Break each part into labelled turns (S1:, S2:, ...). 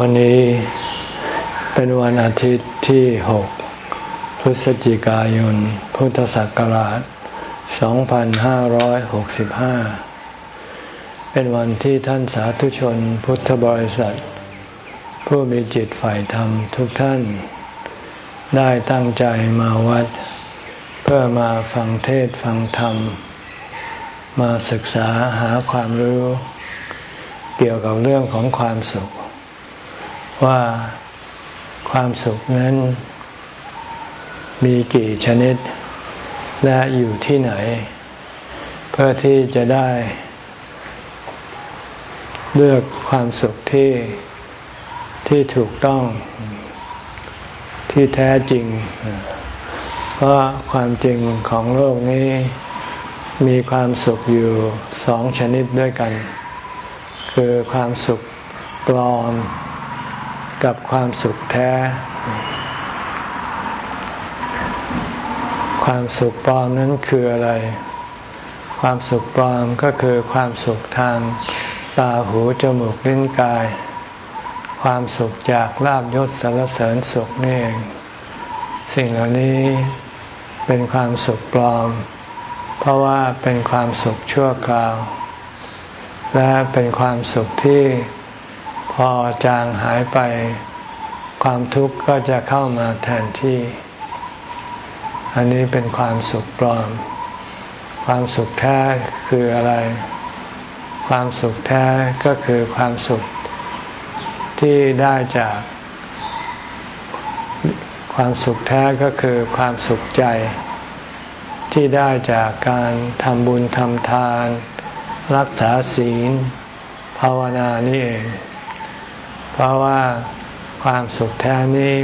S1: วันนี้เป็นวันอาทิตย์ที่หกพฤศจิกายน พุทธศักราช 2565 เป็นวันที่ท่านสาธุชนพุทธบริษัท ผู้มีจิตฝ่ายธรรมทุกท่าน ได้ตั้งใจมาวัด เพื่อมาฟังเทศฟังธรรม มาศึกษาหาความรู้ เกี่ยวกับเรื่องของความสุข ว่าความสุขนั้นมีกี่ชนิด และอยู่ที่ไหน เพื่อที่จะได้ เลือกความสุขที่ที่ถูกต้องที่แท้จริง เพราะความจริงของโลกนี้มีความสุขอยู่สองชนิดด้วยกัน คือความสุขปลอม กับความสุขแท้ ความสุขปลอมนั้นคืออะไร ความสุขปลอมก็คือความสุขทางตาหูจมูกลิ้นกาย ความสุขจากลาบยศสารเสริญสุขนี่เองสิ่งเหล่านี้เป็นความสุขปลอม เพราะว่าเป็นความสุขชั่วคราว และเป็นความสุขที่ พอจางหายไปความทุกข์ก็จะเข้ามาแทนที่ อันนี้เป็นความสุขปลอม ความสุขแท้คืออะไร ความสุขแท้ก็คือความสุขที่ได้จากความสุขแท้ก็คือความสุขใจ ที่ได้จากการทำบุญทำทาน รักษาศีล ภาวนานี่เอง เพราะว่าความสุขแท้นี้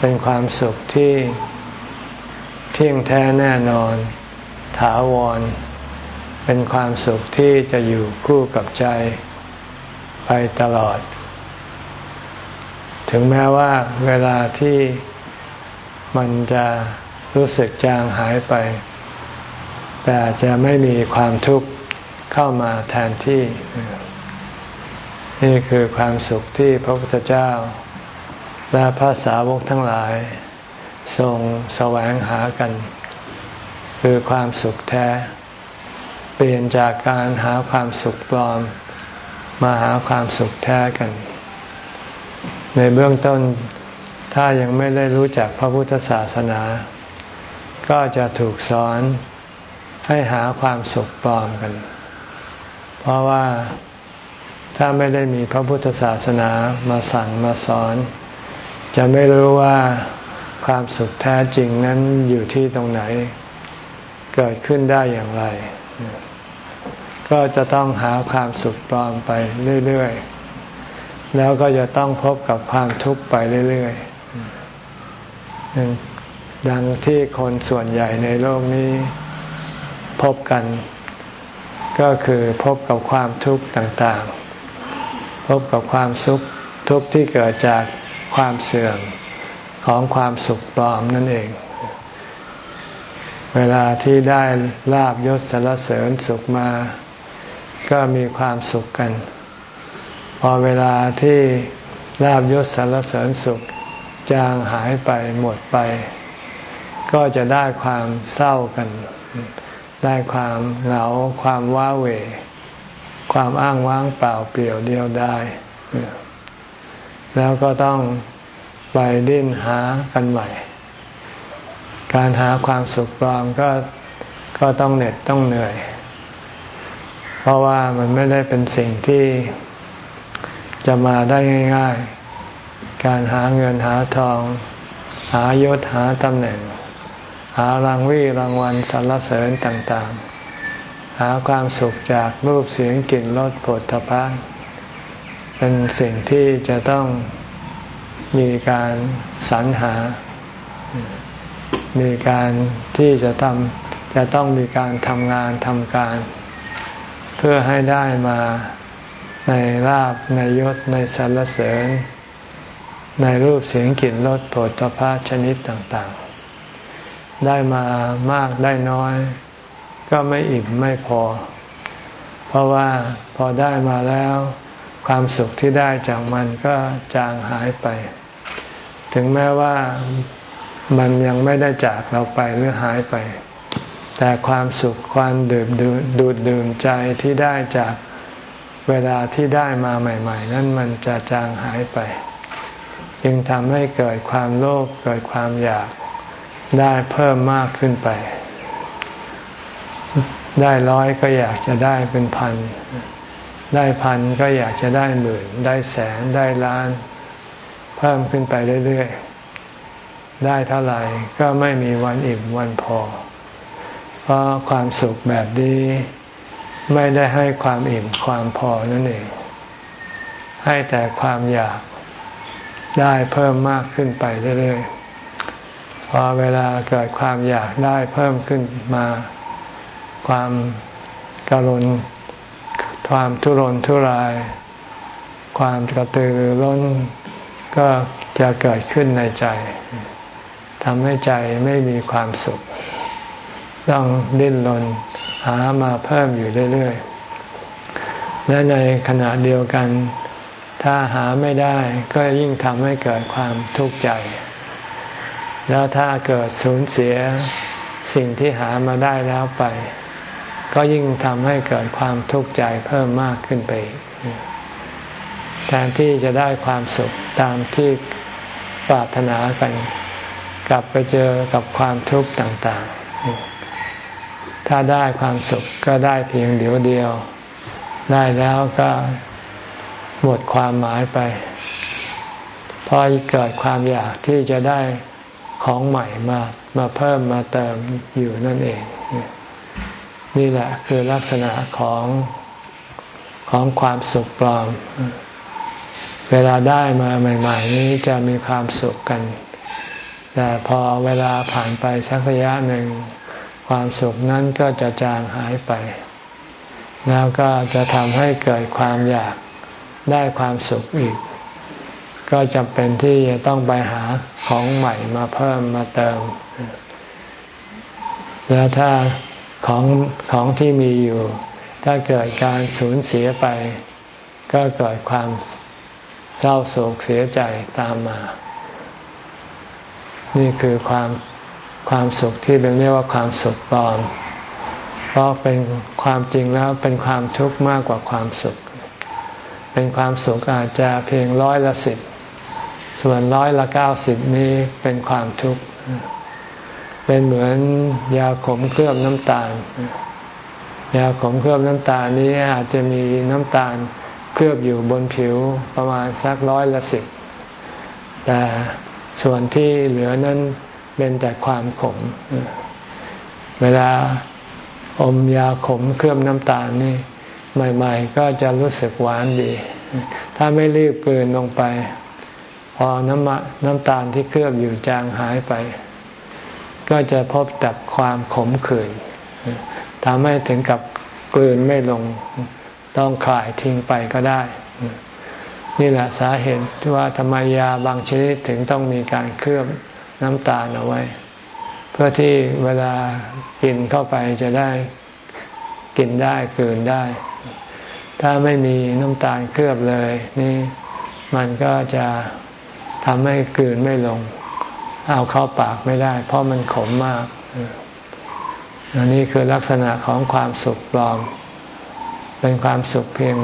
S1: เป็นความสุขที่เที่ยงแท้แน่นอน ถาวร เป็นความสุขที่จะอยู่คู่กับใจไปตลอด ถึงแม้ว่าเวลาที่มันจะรู้สึกจางหายไป แต่จะไม่มีความทุกข์เข้ามาแทนที่ นี่คือความสุขที่พระพุทธเจ้า และพระสาวกทั้งหลายทรงแสวงหากัน คือความสุขแท้ เปลี่ยนจากการหาความสุขปลอม มาหาความสุขแท้กัน ในเบื้องต้นถ้ายังไม่ได้รู้จักพระพุทธศาสนา ก็จะถูกสอนให้หาความสุขปลอมกัน เพราะว่า ถ้าไม่ได้มีพระพุทธศาสนามาสั่งมาสอน จะไม่รู้ว่าความสุขแท้จริงนั้นอยู่ที่ตรงไหน เกิดขึ้นได้อย่างไร ก็จะต้องหาความสุขปลอมไปเรื่อยๆ แล้วก็จะต้องพบกับความทุกข์ไปเรื่อยๆ ดังที่คนส่วนใหญ่ในโลกนี้พบกัน ก็คือพบกับความทุกข์ต่างๆ พบกับความสุขทุกข์ที่เกิดจากความเสื่อมของความสุขปลอมนั่นเอง เวลาที่ได้ลาบยศสารเสริญสุขมา ก็มีความสุขกัน พอเวลาที่ลาบยศสารเสริญสุขจางหายไปหมดไป ก็จะได้ความเศร้ากัน ได้ความเหงาความว้าเหว ความอ้างว้างเปล่าเปลี่ยวเดียวได้แล้วก็ต้องไปดิ้นหากันใหม่ การหาความสุขปลอมก็ก็ต้องเหน็ดต้องเหนื่อย เพราะว่ามันไม่ได้เป็นสิ่งที่จะมาได้ง่าย ๆ การหาเงินหาทอง หายศหาตำแหน่ง หารางวีรางวัลสรรเสริญต่างๆ หาความสุขจากรูปเสียงกลิ่นรสผลทพะเป็นสิ่งที่จะต้องมีการสรรหา มีการที่จะทำจะต้องมีการทำงานทำการ เพื่อให้ได้มาในลาบในยศในสรรเสริญ ในรูปเสียงกลิ่นรสผลตภะชนิดต่างๆ ได้มามากได้น้อย ก็ไม่อิ่มไม่พอ เพราะว่าพอได้มาแล้ว ความสุขที่ได้จากมันก็จางหายไป ถึงแม้ว่ามันยังไม่ได้จากเราไปหรือหายไป แต่ความสุขความดื่มดูดดื่มใจที่ได้จากเวลาที่ได้มาใหม่ ๆ นั้นมันจะจางหายไป จึงทำให้เกิดความโลภเกิดความอยากได้เพิ่มมากขึ้นไป ได้ร้อยก็อยากจะได้เป็นพัน ได้พันก็อยากจะได้หมื่น ได้แสน ได้ล้าน เพิ่มขึ้นไปเรื่อยๆ ได้เท่าไหร่ก็ไม่มีวันอิ่มวันพอ เพราะความสุขแบบนี้ไม่ได้ให้ความอิ่มความพอนั่นเอง ให้แต่ความอยากได้เพิ่มมากขึ้นไปเรื่อยๆ พอเวลาเกิดความอยากได้เพิ่มขึ้นมา ความกรุณความทุรนทุราย ความกระตือร้นก็จะเกิดขึ้นในใจทำให้ใจไม่มีความสุข ต้องดิ้นรนหามาเพิ่มอยู่เรื่อยๆ และในขณะเดียวกัน ถ้าหาไม่ได้ก็ยิ่งทำให้เกิดความทุกข์ใจ แล้วถ้าเกิดสูญเสียสิ่งที่หามาได้แล้วไป ก็ยิ่งทำให้เกิดความทุกข์ใจเพิ่มมากขึ้นไปแทนที่จะได้ความสุขตามที่ปรารถนากัน กลับไปเจอกับความทุกข์ต่างๆ ถ้าได้ความสุขก็ได้เพียงเดียวเดียว ได้แล้วก็หมดความหมายไปพอเกิดความอยากที่จะได้ของใหม่มามาเพิ่มมาเติมอยู่นั่นเอง นี่แหละคือลักษณะของของความสุขปลอม เวลาได้มาใหม่ ๆ นี้จะมีความสุขกัน แต่พอเวลาผ่านไปสักระยะหนึ่ง ความสุขนั้นก็จะจางหายไป แล้วก็จะทำให้เกิดความอยากได้ความสุขอีก ก็จำเป็นที่จะต้องไปหาของใหม่มาเพิ่มมาเติม แล้วถ้า ของของที่มีอยู่ ถ้าเกิดการสูญเสียไป ก็เกิดความเศร้าโศกเสียใจตามมา นี่คือความความสุขที่เรียกว่าความสุขปลอม เพราะเป็นความจริงแล้วเป็นความทุกข์มากกว่าความสุข เป็นความสุขอาจจะเพียงร้อยละสิบ ส่วนร้อยละเก้าสิบนี้เป็นความทุกข์ เป็นเหมือนยาขมเคลือบน้ำตาล ยาขมเคลือบน้ำตาลนี้อาจจะมีน้ำตาลเคลือบอยู่บนผิวประมาณสักร้อยละสิบแต่ส่วนที่เหลือนั้นเป็นแต่ความขม เวลาอมยาขมเคลือบน้ำตาลนี่ใหม่ ๆ ก็จะรู้สึกหวานดี ถ้าไม่รีบเกลืนลงไป พอน้ำน้ำตาลที่เคลือบอยู่จางหายไป ก็จะพบแต่ความขมขื่นทำให้ถึงกับกลืนไม่ลงต้องคลายทิ้งไปก็ได้ นี่แหละสาเหตุที่ว่าทำไมยาบางชนิดถึงต้องมีการเคลือบน้ำตาลเอาไว้ เพื่อที่เวลากินเข้าไปจะได้กินได้กลืนได้ ถ้าไม่มีน้ำตาลเคลือบเลย นี่มันก็จะทำให้กลืนไม่ลง เอาเข้าปากไม่ได้ เพราะมันขมมากอันนี้คือลักษณะของความสุขปลอม เป็นความสุขเพียง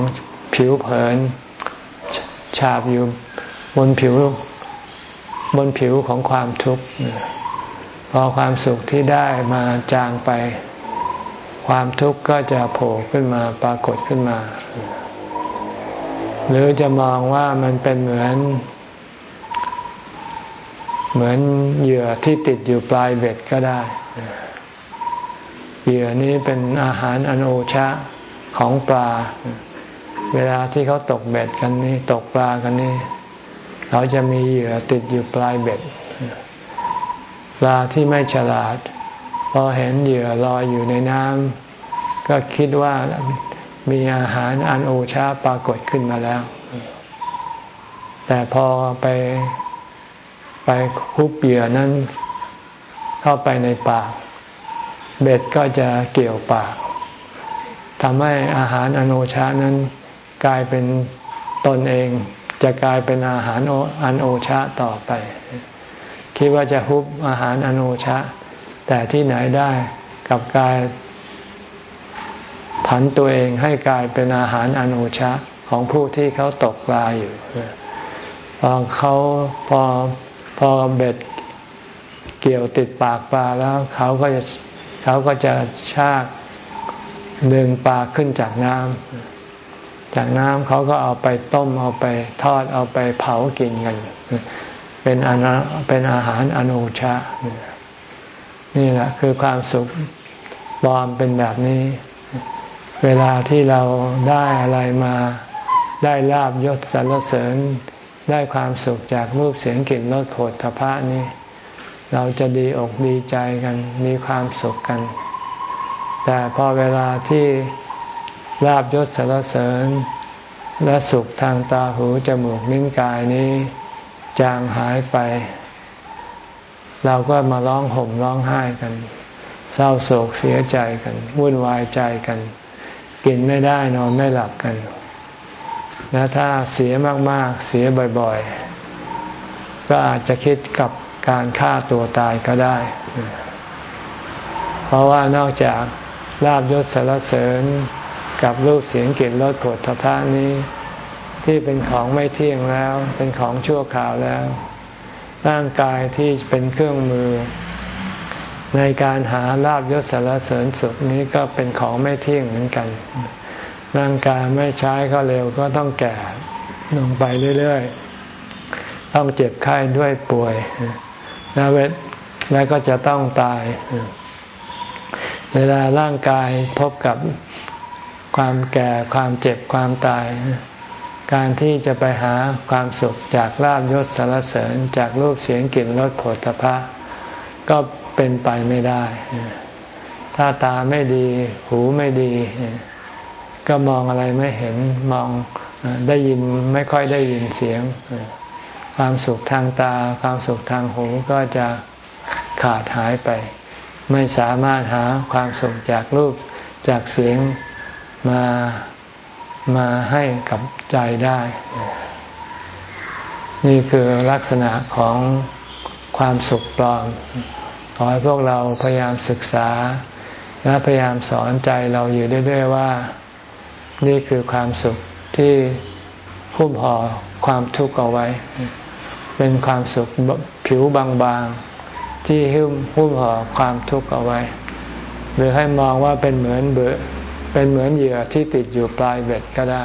S1: ผิวเผิน ฉาบอยู่บนผิวบนผิวของความทุกข์พอความสุขที่ได้มาจางไป ความทุกข์ก็จะโผล่ขึ้นมาปรากฏขึ้นมา หรือจะมองว่ามันเป็นเหมือน เหมือนเหยื่อที่ติดอยู่ปลายเบ็ดก็ได้ เหยื่อนี้เป็นอาหารอันโอชะของปลา เวลาที่เขาตกเบ็ดกันนี่ตกปลากันนี่เขาจะมีเหยื่อติดอยู่ปลายเบ็ด ปลาที่ไม่ฉลาด พอเห็นเหยื่อลอยอยู่ในน้ำก็คิดว่ามีอาหารอันโอชาปรากฏขึ้นมาแล้ว แต่พอไป ไปคุบเหยื่อนั้นเข้าไปในปาก เบ็ดก็จะเกี่ยวปากทำให้อาหารอโนชานั้นกลายเป็นตนเอง จะกลายเป็นอาหารอันโอชะต่อไป คิดว่าจะฮุบอาหารอันชะแต่ที่ไหนได้กับกายผันตัวเองให้กลายเป็นอาหารอันชะของผู้ที่เขาตกปลาอยู่พอเขาพอ พอเบ็ดเกี่ยวติดปากปลาแล้วเขาก็จะเขาก็จะชากดึงปลาขึ้นจากน้ำจากน้ำเขาก็เอาไปต้มเอาไปทอดเอาไปเผากินกัน เป็นอาเป็นอาหารอนุชานี่แหละคือความสุขบอมเป็นแบบนี้ เวลาที่เราได้อะไรมาได้ลาบยศสรรเสริญ ได้ความสุขจากรูปเสียงกลิ่นรสโผฏฐพะนี่เราจะดีอกดีใจกันมีความสุขกัน แต่พอเวลาที่ลาบยศสรรเสริญ และสุขทางตาหูจมูกนิ้นกายนี้ จางหายไป เราก็มาร้องห่มร้องไห้กัน เศร้าโศกเสียใจกัน วุ่นวายใจกัน กินไม่ได้นอนไม่หลับกัน และถ้าเสียมากๆ เสียบ่อยๆ ก็อาจจะคิดกับการฆ่าตัวตายก็ได้ เพราะว่านอกจากลาบยศสารเสริญกับรูปเสียงกลิ่นรสผลทพะนี้ ที่เป็นของไม่เที่ยงแล้ว เป็นของชั่วคราวแล้ว ร่างกายที่เป็นเครื่องมือ ในการหาลาบยศสารเสริญสุขนี้ก็เป็นของไม่เที่ยงเหมือนกัน ร่างกายไม่ใช้ก็เร็วก็ต้องแก่ลงไปเรื่อยๆ ต้องเจ็บไข้ด้วยป่วยแล้วเวทแล้วก็จะต้องตาย เวลาร่างกายพบกับความแก่ความเจ็บความตาย การที่จะไปหาความสุขจากลาบยศสารเสริญจากรูปเสียงกลิ่นรสผลตภะก็เป็นไปไม่ได้ ถ้าตาไม่ดี หูไม่ดี ก็มองอะไรไม่เห็นมองได้ยินไม่ค่อยได้ยินเสียง ความสุขทางตา ความสุขทางหูก็จะขาดหายไป ไม่สามารถหาความสุขจากรูปจากเสียงมามาให้กับใจได้ นี่คือลักษณะของความสุขปลอม ขอให้พวกเราพยายามศึกษา และพยายามสอนใจเราอยู่เรื่อยๆว่า นี่คือความสุขที่หุ้มห่อความทุกข์เอาไว้ เป็นความสุขผิวบางๆ ที่หุ้มหุ้มห่อความทุกข์เอาไว้ หรือให้มองว่าเป็นเหมือนเบือเป็นเหมือนเหยื่อที่ติดอยู่ปลายเบ็ดก็ได้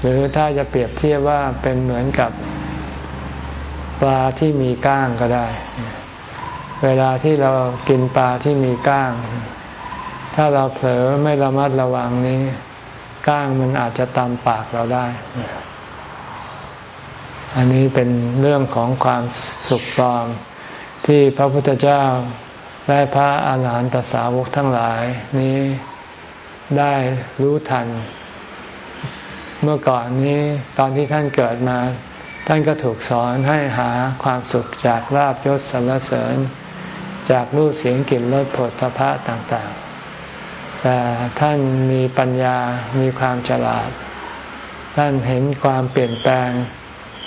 S1: หรือถ้าจะเปรียบเทียบว่าเป็นเหมือนกับปลาที่มีก้างก็ได้ เวลาที่เรากินปลาที่มีก้าง ถ้าเราเผลอไม่ระมัดระวังนี้ ก้างมันอาจจะตามปากเราได้ อันนี้เป็นเรื่องของความสุขปลอม ที่พระพุทธเจ้าและพระอาหารหันตสาวกทั้งหลายนี้ได้รู้ทัน เมื่อก่อนนี้ตอนที่ท่านเกิดมา ท่านก็ถูกสอนให้หาความสุขจากลาบยศสรรเสริญ จากรูปเสียงกลิ่นรสผลพภะต่าง แต่ท่านมีปัญญา มีความฉลาด ท่านเห็นความเปลี่ยนแปลง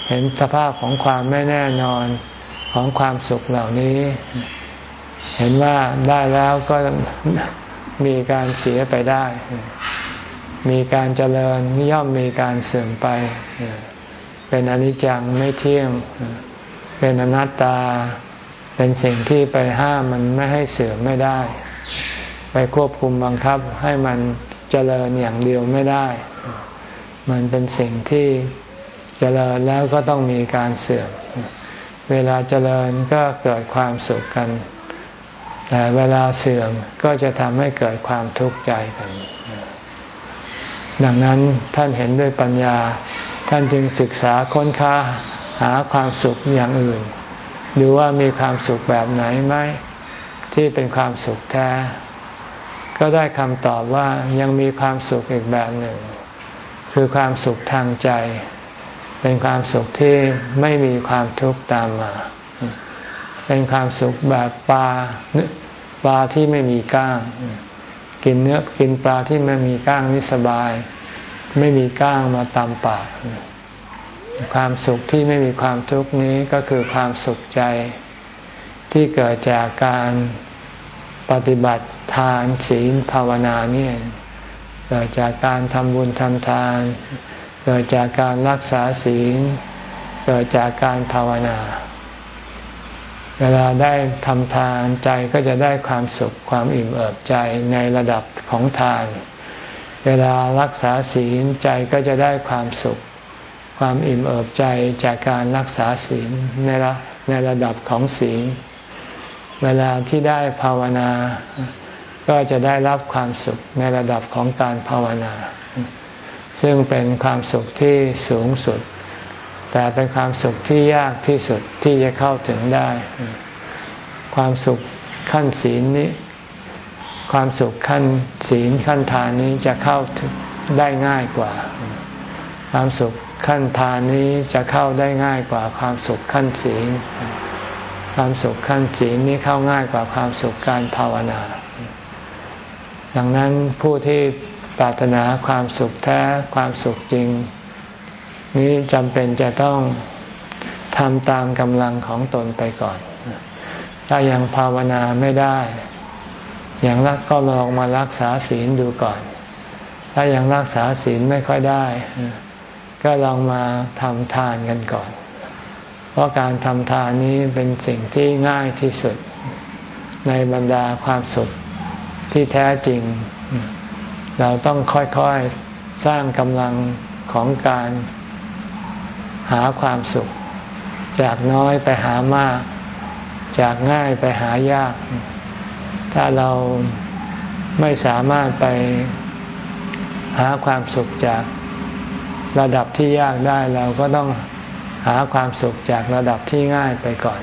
S1: เห็นสภาพของความไม่แน่นอนของความสุขเหล่านี้ เห็นว่าได้แล้วก็มีการเสียไปได้ มีการเจริญย่อมมีการเสื่อมไป เป็นอนิจจังไม่เที่ยง เป็นอนัตตา เป็นสิ่งที่ไปห้ามมันไม่ให้เสื่อมไม่ได้ ไปควบคุมบังคับให้มันเจริญอย่างเดียวไม่ได้ มันเป็นสิ่งที่เจริญแล้วก็ต้องมีการเสื่อม เวลาเจริญก็เกิดความสุขกัน แต่เวลาเสื่อมก็จะทำให้เกิดความทุกข์ใจกัน ดังนั้นท่านเห็นด้วยปัญญา ท่านจึงศึกษาค้นค้าหาความสุขอย่างอื่น ดูว่ามีความสุขแบบไหนไหมที่เป็นความสุขแท้ ก็ได้คำตอบว่ายังมีความสุขอีกแบบหนึ่ง คือความสุขทางใจ เป็นความสุขที่ไม่มีความทุกข์ตามมา เป็นความสุขแบบปลาปลาที่ไม่มีก้าง กินเนื้อกินปลาที่ไม่มีก้างนี่สบาย ไม่มีก้างมาตามปากความสุขที่ไม่มีความทุกข์นี้ก็คือความสุขใจที่เกิดจากการ ปฏิบัติทานศีลภาวนาเนี่ยเกิดจากการทำบุญทำทานเกิดจากการรักษาศีลเกิดจากการภาวนา เวลาได้ทำทานใจก็จะได้ความสุขความอิ่มเอิบใจในระดับของทาน เวลารักษาศีลใจก็จะได้ความสุข ความอิ่มเอิบใจจากการรักษาศีลในระในระดับของศีล เวลาที่ได้ภาวนา ก็จะได้รับความสุขในระดับของการภาวนา ซึ่งเป็นความสุขที่สูงสุด แต่เป็นความสุขที่ยากที่สุดที่จะเข้าถึงได้ ความสุขขั้นศีลนี้ ความสุขขั้นศีลขั้นทานนี้จะเข้าถึงได้ง่ายกว่า ความสุขขั้นทานนี้จะเข้าได้ง่ายกว่าความสุขขั้นศีล ความสุขขั้นศีลนี้เข้าง่ายกว่าความสุขการภาวนา ดังนั้นผู้ที่ปรารถนาความสุขแท้ความสุขจริง นี้จำเป็นจะต้องทำตามกำลังของตนไปก่อน ถ้ายังภาวนาไม่ได้ อย่างรักก็ลองมารักษาศีลดูก่อน ถ้ายังรักษาศีลไม่ค่อยได้ ก็ลองมาทำทานกันก่อน เพราะการทำทานนี้เป็นสิ่งที่ง่ายที่สุด ในบรรดาความสุขที่แท้จริง เราต้องค่อยๆสร้างกำลังของการหาความสุข จากน้อยไปหามาก จากง่ายไปหายาก ถ้าเราไม่สามารถไปหาความสุขจากระดับที่ยากได้เราก็ต้อง หาความสุขจากระดับที่ง่ายไปก่อน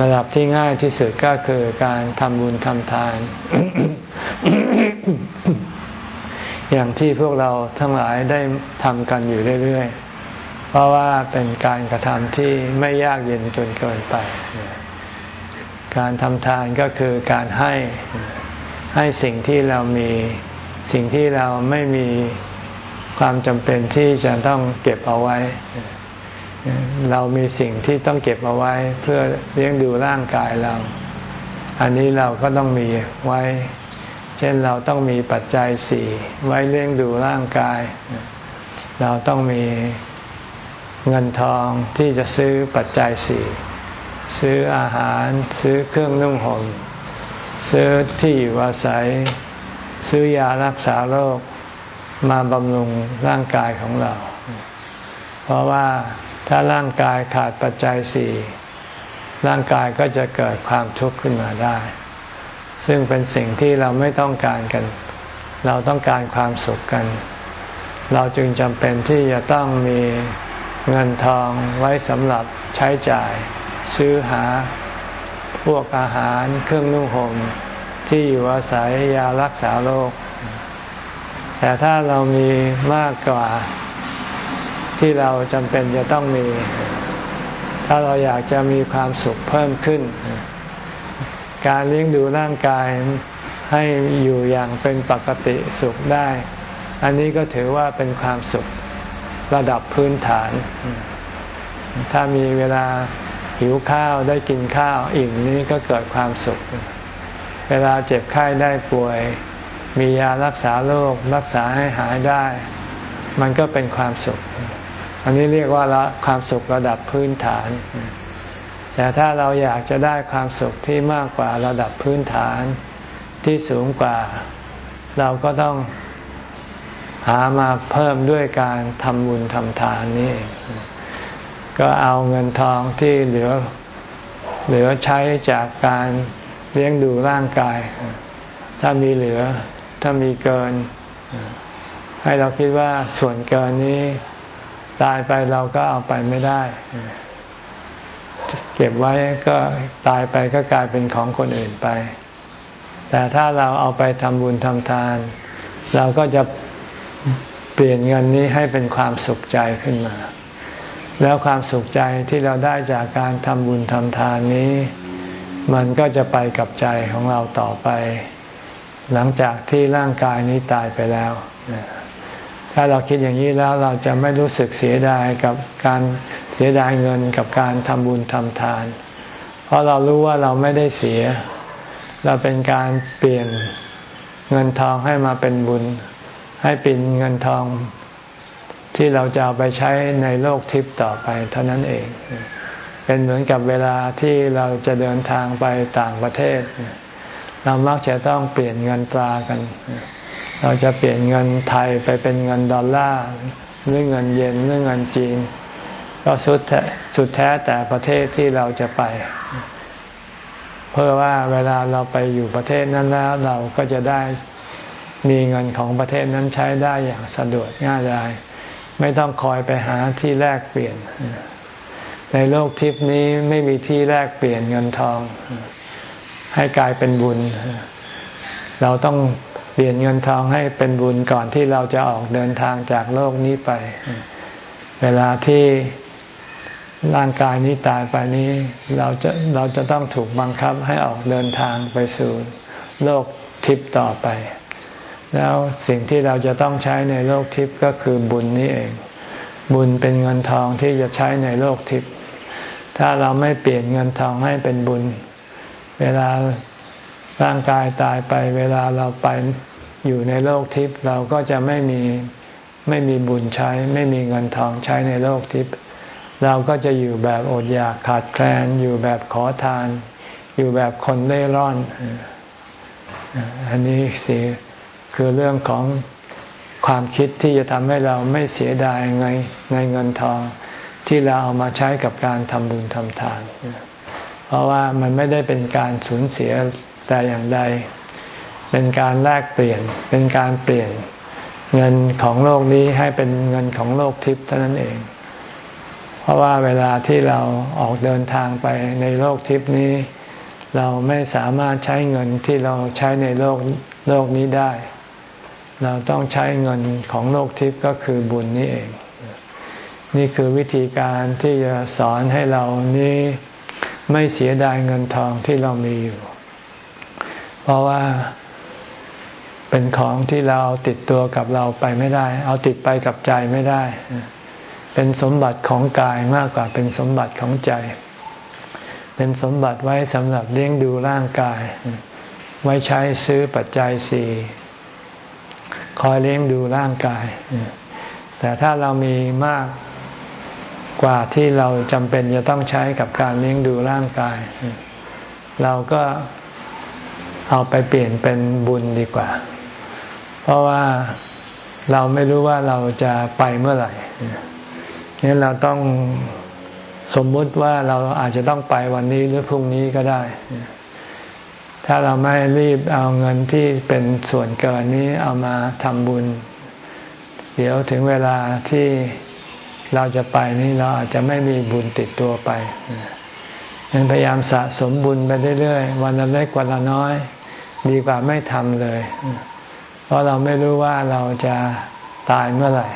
S1: ระดับที่ง่ายที่สุดก็คือการทำบุญทำทาน อย่างที่พวกเราทั้งหลายได้ทำกันอยู่เรื่อยๆ เพราะว่าเป็นการกระทำที่ไม่ยากเย็นจนเกินไป การทำทานก็คือการให้ให้สิ่งที่เรามีสิ่งที่เราไม่มีความจำเป็นที่จะต้องเก็บเอาไว้ เรามีสิ่งที่ต้องเก็บเอาไว้เพื่อเลี้ยงดูร่างกายเรา อันนี้เราก็ต้องมีไว้ เช่นเราต้องมีปัจจัยสี่ไว้เลี้ยงดูร่างกาย เราต้องมีเงินทองที่จะซื้อปัจจัยสี่ซื้ออาหาร ซื้อเครื่องนุ่งห่มซื้อที่อยู่อาศัย ซื้อยารักษาโรคมาบำรุงร่างกายของเรา เพราะว่า ถ้าร่างกายขาดปัจจัยสี่ร่างกายก็จะเกิดความทุกข์ขึ้นมาได้ ซึ่งเป็นสิ่งที่เราไม่ต้องการกัน เราต้องการความสุขกัน เราจึงจำเป็นที่จะต้องมีเงินทองไว้สำหรับใช้จ่าย ซื้อหาพวกอาหารเครื่องนุ่งห่มที่อยู่อาศัยยารักษาโรคแต่ถ้าเรามีมากกว่า ที่เราจำเป็นจะต้องมี ถ้าเราอยากจะมีความสุขเพิ่มขึ้น การเลี้ยงดูร่างกายให้อยู่อย่างเป็นปกติสุขได้ อันนี้ก็ถือว่าเป็นความสุขระดับพื้นฐาน ถ้ามีเวลาหิวข้าวได้กินข้าวอิ่มนี้ก็เกิดความสุข เวลาเจ็บไข้ได้ป่วย มียารักษาโรครักษาให้หายได้ มันก็เป็นความสุข อันนี้เรียกว่าละความสุขระดับพื้นฐาน แต่ถ้าเราอยากจะได้ความสุขที่มากกว่าระดับพื้นฐานที่สูงกว่า เราก็ต้องหามาเพิ่มด้วยการทำบุญทำทานนี่ก็เอาเงินทองที่เหลือเหลือใช้จากการเลี้ยงดูร่างกาย ถ้ามีเหลือถ้ามีเกิน ให้เราคิดว่าส่วนเกินนี้ ตายไปเราก็เอาไปไม่ได้ เก็บไว้ก็ตายไปก็กลายเป็นของคนอื่นไป แต่ถ้าเราเอาไปทำบุญทำทาน เราก็จะเปลี่ยนเงินนี้ให้เป็นความสุขใจขึ้นมา แล้วความสุขใจที่เราได้จากการทำบุญทำทานนี้ มันก็จะไปกับใจของเราต่อไป หลังจากที่ร่างกายนี้ตายไปแล้วถ ถ้าเราคิดอย่างนี้แล้วเราจะไม่รู้สึกเสียดายกับการเสียดายเงินกับการทำบุญทำทาน เพราะเรารู้ว่าเราไม่ได้เสีย เราเป็นการเปลี่ยนเงินทองให้มาเป็นบุญ ให้เป็นเงินทองที่เราจะเอาไปใช้ในโลกทิพย์ต่อไปเท่านั้นเอง เป็นเหมือนกับเวลาที่เราจะเดินทางไปต่างประเทศ เรามักจะต้องเปลี่ยนเงินตรากัน เราจะเปลี่ยนเงินไทยไปเป็นเงินดอลลาร์หรือเงินเยนหรือเงินจีน ก็สุดสุดแท้แต่ประเทศที่เราจะไป เพื่อว่าเวลาเราไปอยู่ประเทศนั้นแล้ว เราก็จะได้มีเงินของประเทศนั้นใช้ได้อย่างสะดวกง่ายดายไม่ต้องคอยไปหาที่แลกเปลี่ยน ในโลกทิพนี้ไม่มีที่แลกเปลี่ยนเงินทอง ให้กลายเป็นบุญ เราต้อง เปลี่ยนเงินทองให้เป็นบุญก่อนที่เราจะออกเดินทางจากโลกนี้ไป เวลาที่ร่างกายนี้ตายไปนี้เราจะเราจะต้องถูกบังคับให้ออกเดินทางไปสู่โลกทิพย์ต่อไป แล้วสิ่งที่เราจะต้องใช้ในโลกทิพย์ก็คือบุญนี้เอง บุญเป็นเงินทองที่จะใช้ในโลกทิพย์ถ้าเราไม่เปลี่ยนเงินทองให้เป็นบุญ เวลา ร่างกายตายไปเวลาเราไปอยู่ในโลกทิพย์เราก็จะไม่มีไม่มีบุญใช้ ไม่มีเงินทองใช้ในโลกทิพย์เราก็จะอยู่แบบอดอยากขาดแคลน อยู่แบบขอทาน อยู่แบบคนเล่ร่อน อันนี้สิคือเรื่องของความคิดที่จะทำให้เราไม่เสียดายในในเงินทอง ที่เราเอามาใช้กับการทำบุญทำทาน เพราะว่ามันไม่ได้เป็นการสูญเสีย แต่อย่างใด เป็นการแลกเปลี่ยน เป็นการเปลี่ยนเงินของโลกนี้ให้เป็นเงินของโลกทิพย์เท่านั้นเอง เพราะว่าเวลาที่เราออกเดินทางไปในโลกทิพย์นี้ เราไม่สามารถใช้เงินที่เราใช้ในโลกโลกนี้ได้ เราต้องใช้เงินของโลกทิพย์ก็คือบุญนี่เอง นี่คือวิธีการที่จะสอนให้เรานี้ไม่เสียดายเงินทองที่เรามีอยู่ เพราะว่าเป็นของที่เราติดตัวกับเราไปไม่ได้ เอาติดไปกับใจไม่ได้ เป็นสมบัติของกายมากกว่าเป็นสมบัติของใจ เป็นสมบัติไว้สำหรับเลี้ยงดูร่างกาย ไว้ใช้ซื้อปัจจัยสี่คอยเลี้ยงดูร่างกาย แต่ถ้าเรามีมากกว่าที่เราจำเป็นจะต้องใช้กับการเลี้ยงดูร่างกาย เราก็ เอาไปเปลี่ยนเป็นบุญดีกว่า เพราะว่าเราไม่รู้ว่าเราจะไปเมื่อไหร่นี่เราต้องสมมุติว่าเราอาจจะต้องไปวันนี้หรือพรุ่งนี้ก็ได้ ถ้าเราไม่รีบเอาเงินที่เป็นส่วนเกินนี้เอามาทำบุญ เดี๋ยวถึงเวลาที่เราจะไปนี่เราอาจจะไม่มีบุญติดตัวไปยังพยายามสะสมบุญไปเรื่อยๆ วันละเล็กวันละน้อย ดีกว่าไม่ทำเลย เพราะเราไม่รู้ว่าเราจะตายเมื่อไหร่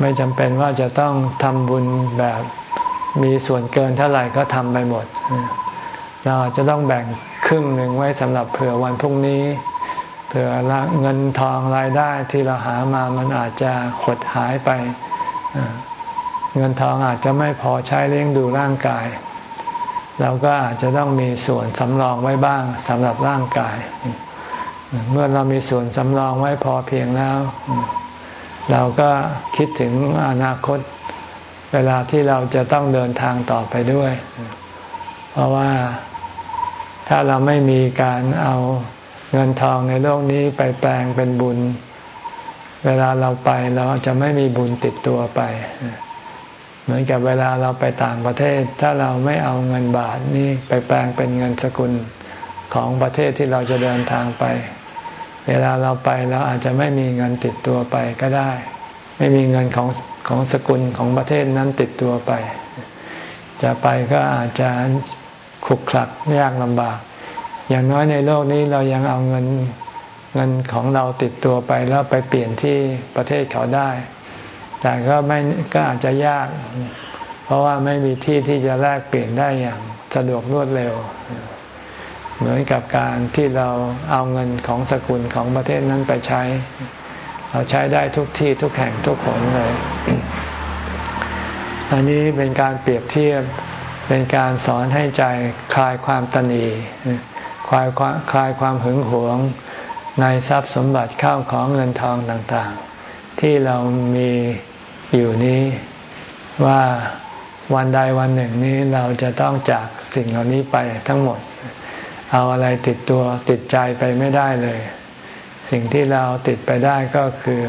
S1: ไม่จำเป็นว่าจะต้องทำบุญแบบมีส่วนเกินเท่าไหร่ก็ทำไปหมด เราจะต้องแบ่งครึ่งหนึ่งไว้สำหรับเผื่อวันพรุ่งนี้ เผื่อเงินทองรายได้ที่เราหามามันอาจจะหดหายไป เงินทองอาจจะไม่พอใช้เลี้ยงดูร่างกาย เราก็อาจจะต้องมีส่วนสำรองไว้บ้างสำหรับร่างกาย เมื่อเรามีส่วนสำรองไว้พอเพียงแล้ว เราก็คิดถึงอนาคตเวลาที่เราจะต้องเดินทางต่อไปด้วย เพราะว่าถ้าเราไม่มีการเอาเงินทองในโลกนี้ไปแปลงเป็นบุญ เวลาเราไปเราจะไม่มีบุญติดตัวไป เหมือนกับเวลาเราไปต่างประเทศ ถ้าเราไม่เอาเงินบาทนี้ไปแปลงเป็นเงินสกุลของประเทศที่เราจะเดินทางไป เวลาเราไปเราอาจจะไม่มีเงินติดตัวไปก็ได้ ไม่มีเงินของของสกุลของประเทศนั้นติดตัวไป จะไปก็อาจจะขุกขลักยากลำบาก อย่างน้อยในโลกนี้เรายังเอาเงินเงินของเราติดตัวไปแล้วไปเปลี่ยนที่ประเทศเขาได้ แต่ก็ไม่ก็อาจจะยาก เพราะว่าไม่มีที่ที่จะแลกเปลี่ยนได้อย่างสะดวกรวดเร็ว เหมือนกับการที่เราเอาเงินของสกุลของประเทศนั้นไปใช้ เราใช้ได้ทุกที่ทุกแห่งทุกคนเลย อันนี้เป็นการเปรียบเทียบเป็นการสอนให้ใจคลายความตนีคลายความคลายความหึงหวงในทรัพย์สมบัติข้าวของเงินทองต่างๆ ที่เรามี อยู่นี้ว่าวันใดวันหนึ่งนี้เราจะต้องจากสิ่งเหล่านี้ไปทั้งหมด เอาอะไรติดตัวติดใจไปไม่ได้เลย สิ่งที่เราติดไปได้ก็คือ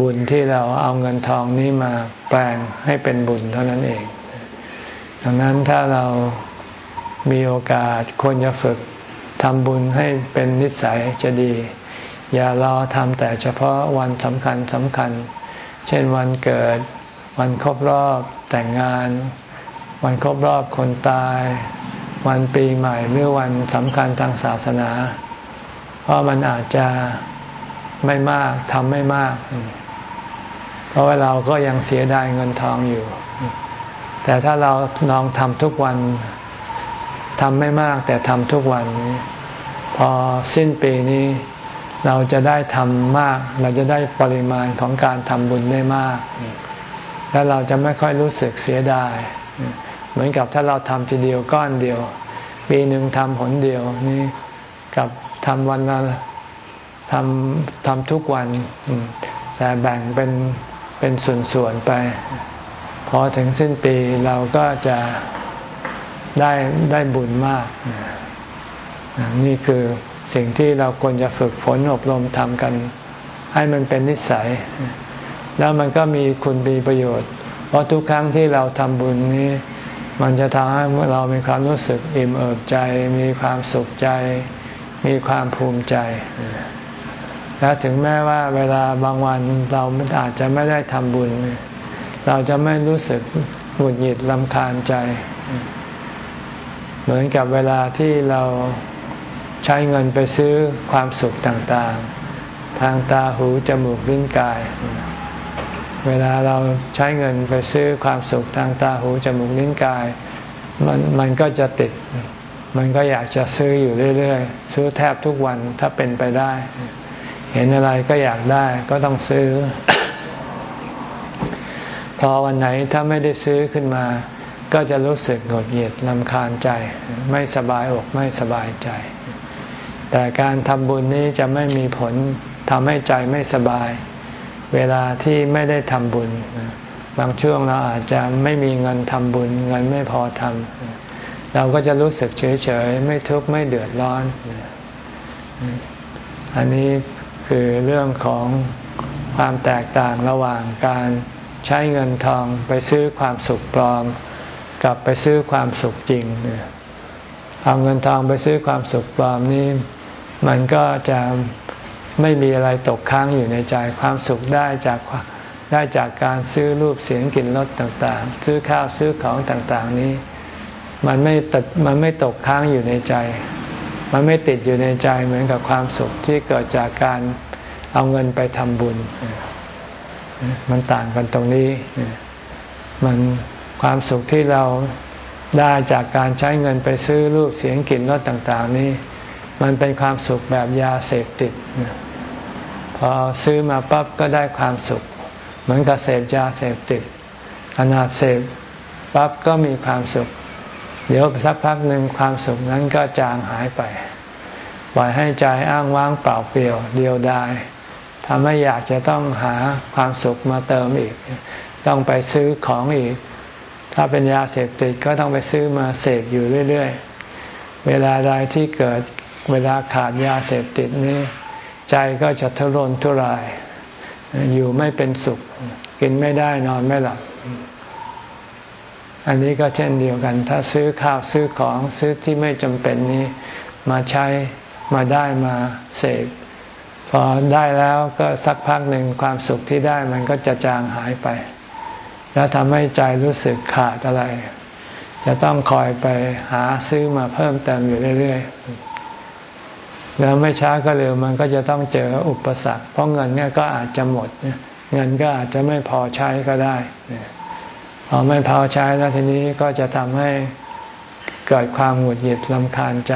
S1: บุญที่เราเอาเงินทองนี้มาแปลงให้เป็นบุญเท่านั้นเอง ดังนั้นถ้าเรามีโอกาสควรจะฝึกทำบุญให้เป็นนิสัยจะดี อย่ารอทำแต่เฉพาะวันสำคัญสำคัญ เช่นวันเกิด วันครบรอบแต่งงาน วันครบรอบคนตาย วันปีใหม่หรือวันสำคัญทางศาสนา เพราะมันอาจจะไม่มากทำไม่มาก เพราะว่าเราก็ยังเสียดายเงินทองอยู่ แต่ถ้าเราลองทำทุกวันทำไม่มากแต่ทำทุกวันนี้พอสิ้นปีนี้ เราจะได้ทำมาก เราจะได้ปริมาณของการทำบุญได้มาก แล้วเราจะไม่ค่อยรู้สึกเสียดาย เหมือนกับถ้าเราทำทีเดียวก้อนเดียว ปีหนึ่งทำผลเดียวนี่กับทำวันละทำทำทุกวัน แต่แบ่งเป็นเป็นส่วนๆไป พอถึงสิ้นปีเราก็จะได้ได้บุญมาก นี่คือ สิ่งที่เราควรจะฝึกฝนอบรมทำกัน ให้มันเป็นนิสัย แล้วมันก็มีคุณมีประโยชน์ เพราะทุกครั้งที่เราทำบุญนี้ มันจะทำให้เรามีความรู้สึกอิ่มเอิบใจ มีความสุขใจ มีความภูมิใจ และถึงแม้ว่าเวลาบางวันเราอาจจะไม่ได้ทำบุญ เราจะไม่รู้สึกหงุดหงิดลำคาญใจ เหมือนกับเวลาที่เรา ใช้เงินไปซื้อความสุขต่างๆ ทางตาหูจมูกลิ้นกาย เวลาเราใช้เงินไปซื้อความสุขทางตาหูจมูกลิ้นกาย มันมันก็จะติด มันก็อยากจะซื้ออยู่เรื่อยๆ ซื้อแทบทุกวันถ้าเป็นไปได้ เห็นอะไรก็อยากได้ก็ต้องซื้อ พอวันไหนถ้าไม่ได้ซื้อขึ้นมาก็จะรู้สึกหงุดหงิดลำคาญใจ ไม่สบายอกไม่สบายใจ แต่การทำบุญนี้จะไม่มีผลทำให้ใจไม่สบาย เวลาที่ไม่ได้ทำบุญ บางช่วงเราอาจจะไม่มีเงินทำบุญ เงินไม่พอทำเราก็จะรู้สึกเฉยๆ ไม่ทุกข์ไม่เดือดร้อน อันนี้คือเรื่องของความแตกต่างระหว่างการใช้เงินทองไปซื้อความสุขปลอม กับไปซื้อความสุขจริง เอาเงินทองไปซื้อความสุขปลอมนี้ มันก็จะไม่มีอะไรตกค้างอยู่ในใจความสุขได้จากได้จากการซื้อรูปเสียงกลิ่นรสต่างๆ ซื้อข้าวซื้อของต่างๆนี้ มันไม่ติดมันไม่ตกค้างอยู่ในใจ มันไม่ติดอยู่ในใจเหมือนกับความสุขที่เกิดจากการเอาเงินไปทำบุญ มันต่างกันตรงนี้ มันความสุขที่เราได้จากการใช้เงินไปซื้อรูปเสียงกลิ่นรสต่าง ๆ นี้ มันเป็นความสุขแบบยาเสพติด พอซื้อมาปั๊บก็ได้ความสุข เหมือนกับเสพยาเสพติดขนาดเสพปั๊บก็มีความสุข เดี๋ยวสักพักหนึ่งความสุขนั้นก็จางหายไป ปล่อยให้ใจอ้างว้างเปล่าเปลี่ยว เดียวดายทำให้อยากจะต้องหาความสุขมาเติมอีก ต้องไปซื้อของอีก ถ้าเป็นยาเสพติดก็ต้องไปซื้อมาเสพอยู่เรื่อย ๆ เวลาใดที่เกิด เวลาขาดยาเสพติดนี้ ใจก็จะทุรนทุราย อยู่ไม่เป็นสุข กินไม่ได้นอนไม่หลับ อันนี้ก็เช่นเดียวกัน ถ้าซื้อข้าวซื้อของซื้อที่ไม่จำเป็นนี้ มาใช้มาได้มาเสพพอได้แล้วก็สักพักหนึ่งความสุขที่ได้มันก็จะจางหายไป แล้วทำให้ใจรู้สึกขาดอะไร จะต้องคอยไปหาซื้อมาเพิ่มเติมอยู่เรื่อย ๆ แล้วไม่ช้าก็เร็วมันก็จะต้องเจออุปสรรค เพราะเงินเนี่ยก็อาจจะหมด เงินก็อาจจะไม่พอใช้ก็ได้พอไม่พอใช้แล้วทีนี้ก็จะทำให้เกิดความหงุดหงิดลำคาญใจ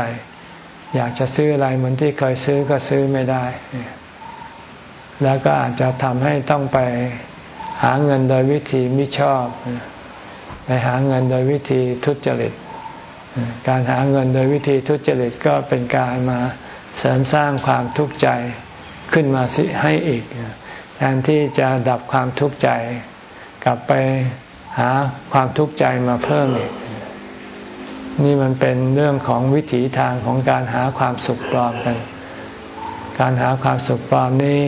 S1: อยากจะซื้ออะไรเหมือนที่เคยซื้อก็ซื้อไม่ได้ แล้วก็อาจจะทำให้ต้องไปหาเงินโดยวิธีไม่ชอบ ไปหาเงินโดยวิธีทุจริต การหาเงินโดยวิธีทุจริตก็เป็นการมา เสริมสร้างความทุกข์ใจขึ้นมาสิให้อีกแทนที่จะดับความทุกข์ใจ กลับไปหาความทุกข์ใจมาเพิ่มอีกนี่มันเป็นเรื่องของวิถีทางของการหาความสุขปลอมกัน การหาความสุขปลอมนี้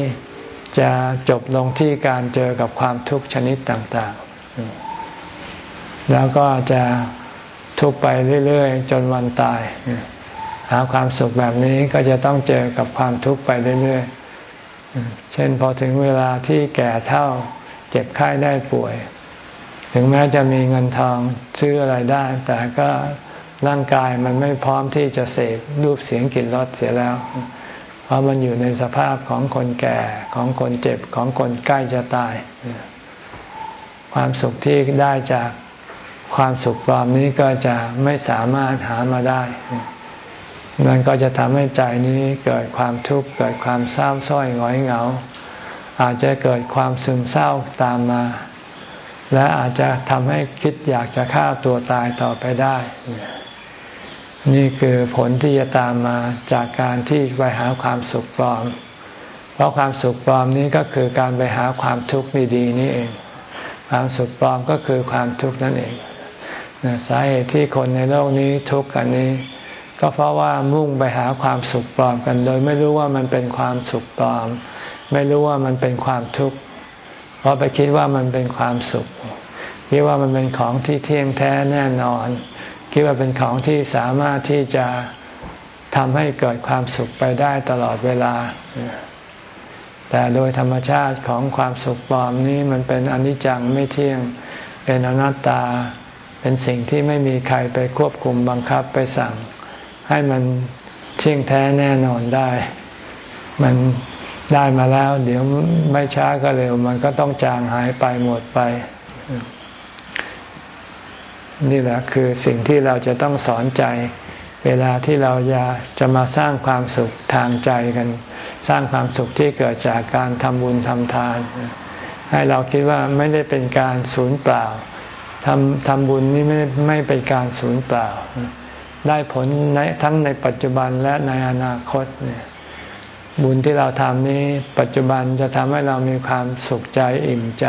S1: จะจบลงที่การเจอกับความทุกข์ชนิดต่างๆ แล้วก็จะทุกไปเรื่อย ๆ จนวันตายาความสุขแบบนี้ก็จะต้องเจอกับความทุกข์ไปเรื่อยๆ เช่นพอถึงเวลาที่แก่เท่าเจ็บไข้ได้ป่วย ถึงแม้จะมีเงินทองซื้ออะไรได้ แต่ก็ร่างกายมันไม่พร้อมที่จะเสพรูปเสียงกลิ่นรสเสียแล้ว เพราะมันอยู่ในสภาพของคนแก่ของคนเจ็บของคนใกล้จะตาย ความสุขที่ได้จากความสุขปลอมนี้ก็จะไม่สามารถหามาได้ มันก็จะทำให้ใจนี้เกิดความทุกข์เกิดความเศร้าส้อยหงอยเหงา อาจจะเกิดความซึมเศร้าตามมา และอาจจะทำให้คิดอยากจะฆ่าตัวตายต่อไปได้ นี่คือผลที่จะตามมาจากการที่ไปหาความสุขปลอม เพราะความสุขปลอมนี้ก็คือการไปหาความทุกข์ดีๆนี่เอง ความสุขปลอมก็คือความทุกข์นั่นเองสาเหตุที่คนในโลกนี้ทุกข์กันนี้ ก็เพราะว่ามุ่งไปหาความสุขปลอมกัน โดยไม่รู้ว่ามันเป็นความสุขปลอม ไม่รู้ว่ามันเป็นความทุกข์เพราะไปคิดว่ามันเป็นความสุข คิดว่ามันเป็นของที่เที่ยงแท้แน่นอน คิดว่าเป็นของที่สามารถที่จะทำให้เกิดความสุขไปได้ตลอดเวลา แต่โดยธรรมชาติของความสุขปลอมนี้มันเป็นอนิจจังไม่เที่ยง เป็นอนัตตา เป็นสิ่งที่ไม่มีใครไปควบคุมบังคับไปสั่ง ให้มันเที่ยงแท้แน่นอนได้ มันได้มาแล้ว เดี๋ยวไม่ช้าก็เร็ว มันก็ต้องจางหายไปหมดไป นี่แหละคือสิ่งที่เราจะต้องสอนใจ เวลาที่เราจะจะมาสร้างความสุขทางใจกัน สร้างความสุขที่เกิดจากการทำบุญทำทาน ให้เราคิดว่าไม่ได้เป็นการสูญเปล่าทำทำบุญนี่ไม่ไม่เป็นการสูญเปล่า ได้ผลในทั้งในปัจจุบันและในอนาคตเนี่ยบุญที่เราทำนี้ปัจจุบันจะทำให้เรามีความสุขใจอิ่มใจ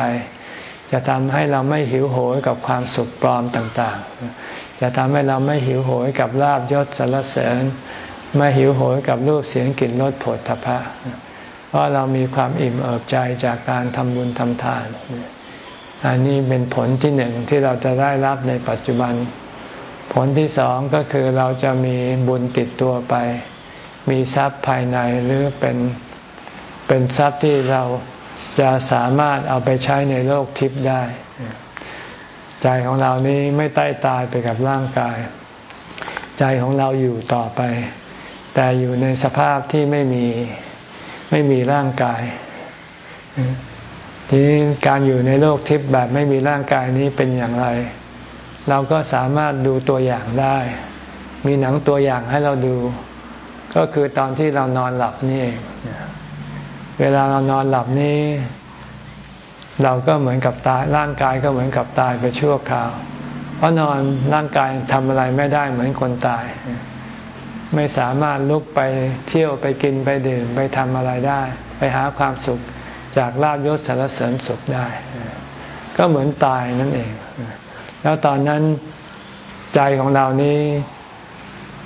S1: จะทำให้เราไม่หิวโหยกับความสุขปลอมต่างๆ จะทำให้เราไม่หิวโหยกับลาบยศสรรเสริญ ไม่หิวโหยกับรูปเสียงกลิ่นรสผลทพะ เพราะเรามีความอิ่มเอิบใจจากการทำบุญทำทาน อันนี้เป็นผลที่หนึ่งที่เราจะได้รับในปัจจุบัน ผลที่สองก็คือเราจะมีบุญติดตัวไป มีทรัพย์ภายในหรือเป็นเป็นทรัพย์ที่เราจะสามารถเอาไปใช้ในโลกทิพย์ได้ ใจของเรานี้ไม่ใต้ตายไปกับร่างกาย ใจของเราอยู่ต่อไป แต่อยู่ในสภาพที่ไม่มีไม่มีร่างกายทีนี้การอยู่ในโลกทิพย์แบบไม่มีร่างกายนี้เป็นอย่างไร เราก็สามารถดูตัวอย่างได้ มีหนังตัวอย่างให้เราดู ก็คือตอนที่เรานอนหลับนี่เองเวลาเรานอนหลับนี้ เราก็เหมือนกับตายร่างกายก็เหมือนกับตายไปชั่วคราว เพราะนอนร่างกายทำอะไรไม่ได้เหมือนคนตาย ไม่สามารถลุกไปเที่ยวไปกินไปดื่มไปทำอะไรได้ ไปหาความสุขจากลาบยศสารเสริญสุขได้ ก็เหมือนตายนั่นเอง แล้วตอนนั้นใจของเรานี้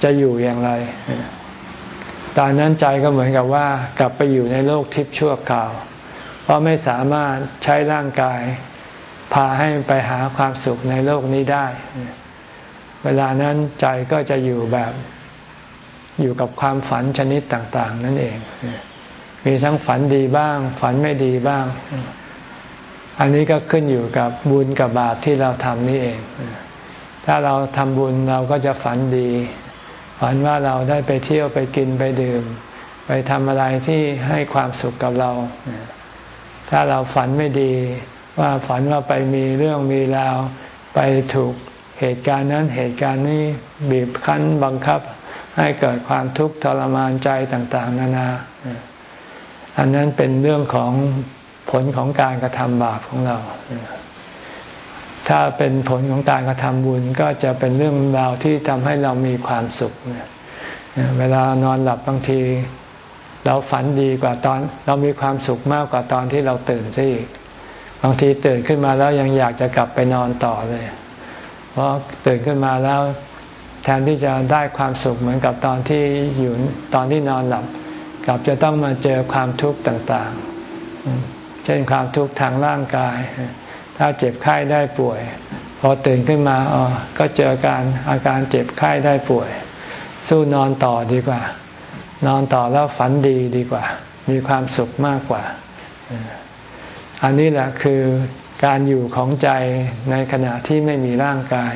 S1: จะอยู่อย่างไร ตอนนั้นใจก็เหมือนกับว่ากลับไปอยู่ในโลกทิพย์ชั่วคราว เพราะไม่สามารถใช้ร่างกาย พาให้ไปหาความสุขในโลกนี้ได้ เวลานั้นใจก็จะอยู่แบบอยู่กับความฝันชนิดต่าง ๆ นั่นเอง มีทั้งฝันดีบ้าง ฝันไม่ดีบ้าง อันนี้ก็ขึ้นอยู่กับบุญกับบาปที่เราทำนี่เอง ถ้าเราทำบุญเราก็จะฝันดี ฝันว่าเราได้ไปเที่ยวไปกินไปดื่ม ไปทำอะไรที่ให้ความสุขกับเรา ถ้าเราฝันไม่ดี ว่าฝันว่าไปมีเรื่องมีราว ไปถูกเหตุการณ์นั้นเหตุการณ์นี้บีบคั้นบังคับ ให้เกิดความทุกข์ทรมานใจต่าง ๆ นานา อันนั้นเป็นเรื่องของ ผลของการกระทำบาปของเรา ถ้าเป็นผลของการกระทำบุญก็จะเป็นเรื่องราวที่ทำให้เรามีความสุข เวลานอนหลับบางที เราฝันดีกว่าตอน เรามีความสุขมากกว่าตอนที่เราตื่นซะอีก บางทีตื่นขึ้นมาแล้วยังอยากจะกลับไปนอนต่อเลย เพราะตื่นขึ้นมาแล้วแทนที่จะได้ความสุขเหมือนกับตอนที่อยู่ตอนที่นอนหลับ กลับจะต้องมาเจอความทุกข์ต่าง ๆ เช่นความทุกข์ทางร่างกาย ถ้าเจ็บไข้ได้ป่วย พอตื่นขึ้นมาอ๋อก็เจอการอาการเจ็บไข้ได้ป่วย สู้นอนต่อดีกว่า นอนต่อแล้วฝันดีดีกว่า มีความสุขมากกว่า อันนี้แหละคือการอยู่ของใจในขณะที่ไม่มีร่างกาย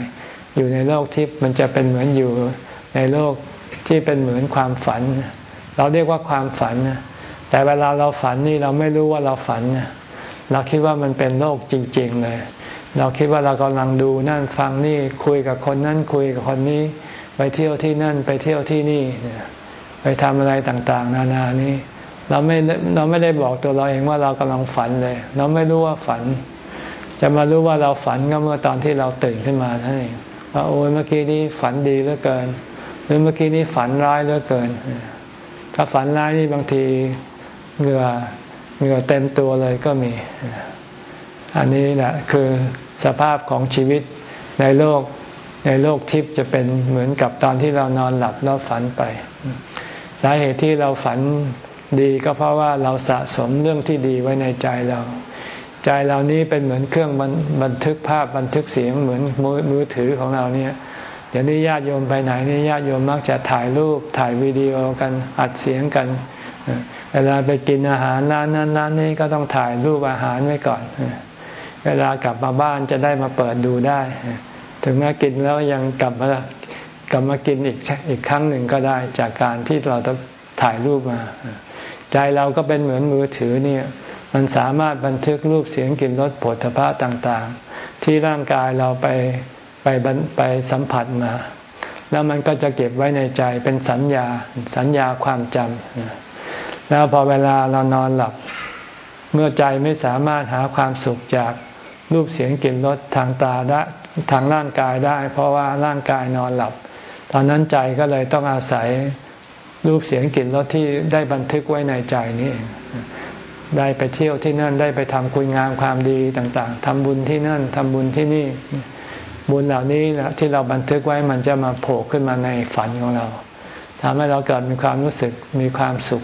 S1: อยู่ในโลกทิพย์มันจะเป็นเหมือนอยู่ในโลกที่เป็นเหมือนความฝัน เราเรียกว่าความฝันนะ แต่เวลาเราฝันนี่เราไม่รู้ว่าเราฝัน เราคิดว่ามันเป็นโลกจริง ๆ เลย เราคิดว่าเรากำลังดูนั่นฟังนี่คุยกับคนนั่นคุยกับคนนี้ ไปเที่ยวที่นั่นไปเที่ยวที่นี่ไปทำอะไรต่างๆ นานานี้ เราไม่เราไม่ได้บอกตัวเราเองว่าเรากำลังฝันเลย เราไม่รู้ว่าฝัน จะมารู้ว่าเราฝันก็เมื่อตอนที่เราตื่นขึ้นมาท่านเองว่าโอ้ยเมื่อกี้นี้ฝันดีเหลือเกิน หรือเมื่อกี้นี้ฝันร้ายเหลือเกินถ้าฝันร้ายนี่บางที เหงื่อเหงื่อเต็มตัวเลยก็มี อันนี้แหละคือสภาพของชีวิตในโลกในโลกทิพย์จะเป็นเหมือนกับตอนที่เรานอนหลับแล้วฝันไป สาเหตุที่เราฝันดีก็เพราะว่าเราสะสมเรื่องที่ดีไว้ในใจเรา ใจเรานี้เป็นเหมือนเครื่องบันทึกภาพบันทึกเสียงเหมือนมือถือของเราเนี่ยเดี๋ยวนี้ญาติโยมไปไหนนี่ญาติโยมมักจะถ่ายรูปถ่ายวิดีโอกันอัดเสียงกัน เวลาไปกินอาหารร้านนั้นร้านนี้ก็ต้องถ่ายรูปอาหารไว้ก่อน เวลากลับมาบ้านจะได้มาเปิดดูได้ ถึงแม้กินแล้วยังกลับมากลับมากินอีกอีกครั้งหนึ่งก็ได้จากการที่เราต้องถ่ายรูปมา ใจเราก็เป็นเหมือนมือถือเนี่ย มันสามารถบันทึกรูปเสียงกลิ่นรสผลพระต่างๆ ที่ร่างกายเราไปไปไปสัมผัสมา แล้วมันก็จะเก็บไว้ในใจเป็นสัญญาสัญญาความจำ แล้วพอเวลาเรานอนหลับ เมื่อใจไม่สามารถหาความสุขจากรูปเสียงกลิ่นรสทางตาได้ทางร่างกายได้ เพราะว่าร่างกายนอนหลับ ตอนนั้นใจก็เลยต้องอาศัยรูปเสียงกลิ่นรสที่ได้บันทึกไว้ในใจนี้ได้ไปเที่ยวที่นั่นได้ไปทำคุณงามความดีต่างๆทำบุญที่นั่นทำบุญที่นี่ บุญเหล่านี้นะที่เราบันทึกไว้มันจะมาโผล่ขึ้นมาในฝันของเราทำให้เราเกิดมีความรู้สึกมีความสุข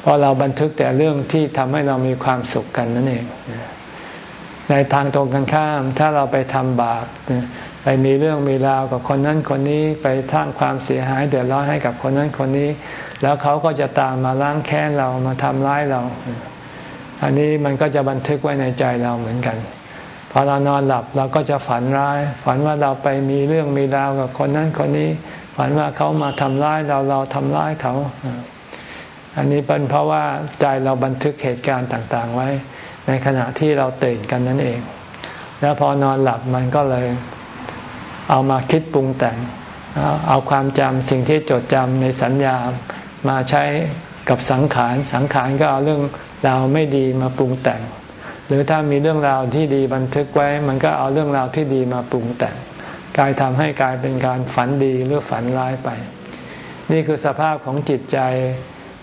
S1: เพราะเราบันทึกแต่เรื่องที่ทำให้เรามีความสุขกันนั่นเองในทางตรงกันข้าม ถ้าเราไปทำบาปไปมีเรื่องมีราวกับคนนั้นคนนี้ไปท่างความเสียหายเดือดร้อนให้กับคนนั้นคนนี้ แล้วเขาก็จะตามมาล้างแค้นเรามาทำร้ายเรา อันนี้มันก็จะบันทึกไว้ในใจเราเหมือนกันพอเรานอนหลับเราก็จะฝันร้าย ฝันว่าเราไปมีเรื่องมีราวกับคนนั้นคนนี้ ฝันว่าเขามาทำร้ายเราเราทำร้ายเขา อันนี้เป็นเพราะว่าใจเราบันทึกเหตุการณ์ต่างๆ ไว้ ในขณะที่เราตื่นกันนั่นเอง แล้วพอนอนหลับมันก็เลยเอามาคิดปรุงแต่ง เอาความจำสิ่งที่จดจำในสัญญามาใช้กับสังขาร สังขารก็เอาเรื่องราวไม่ดีมาปรุงแต่ง หรือถ้ามีเรื่องราวที่ดีบันทึกไว้ มันก็เอาเรื่องราวที่ดีมาปรุงแต่งกลายทำให้กลายเป็นการฝันดีหรือฝันร้ายไป นี่คือสภาพของจิตใจ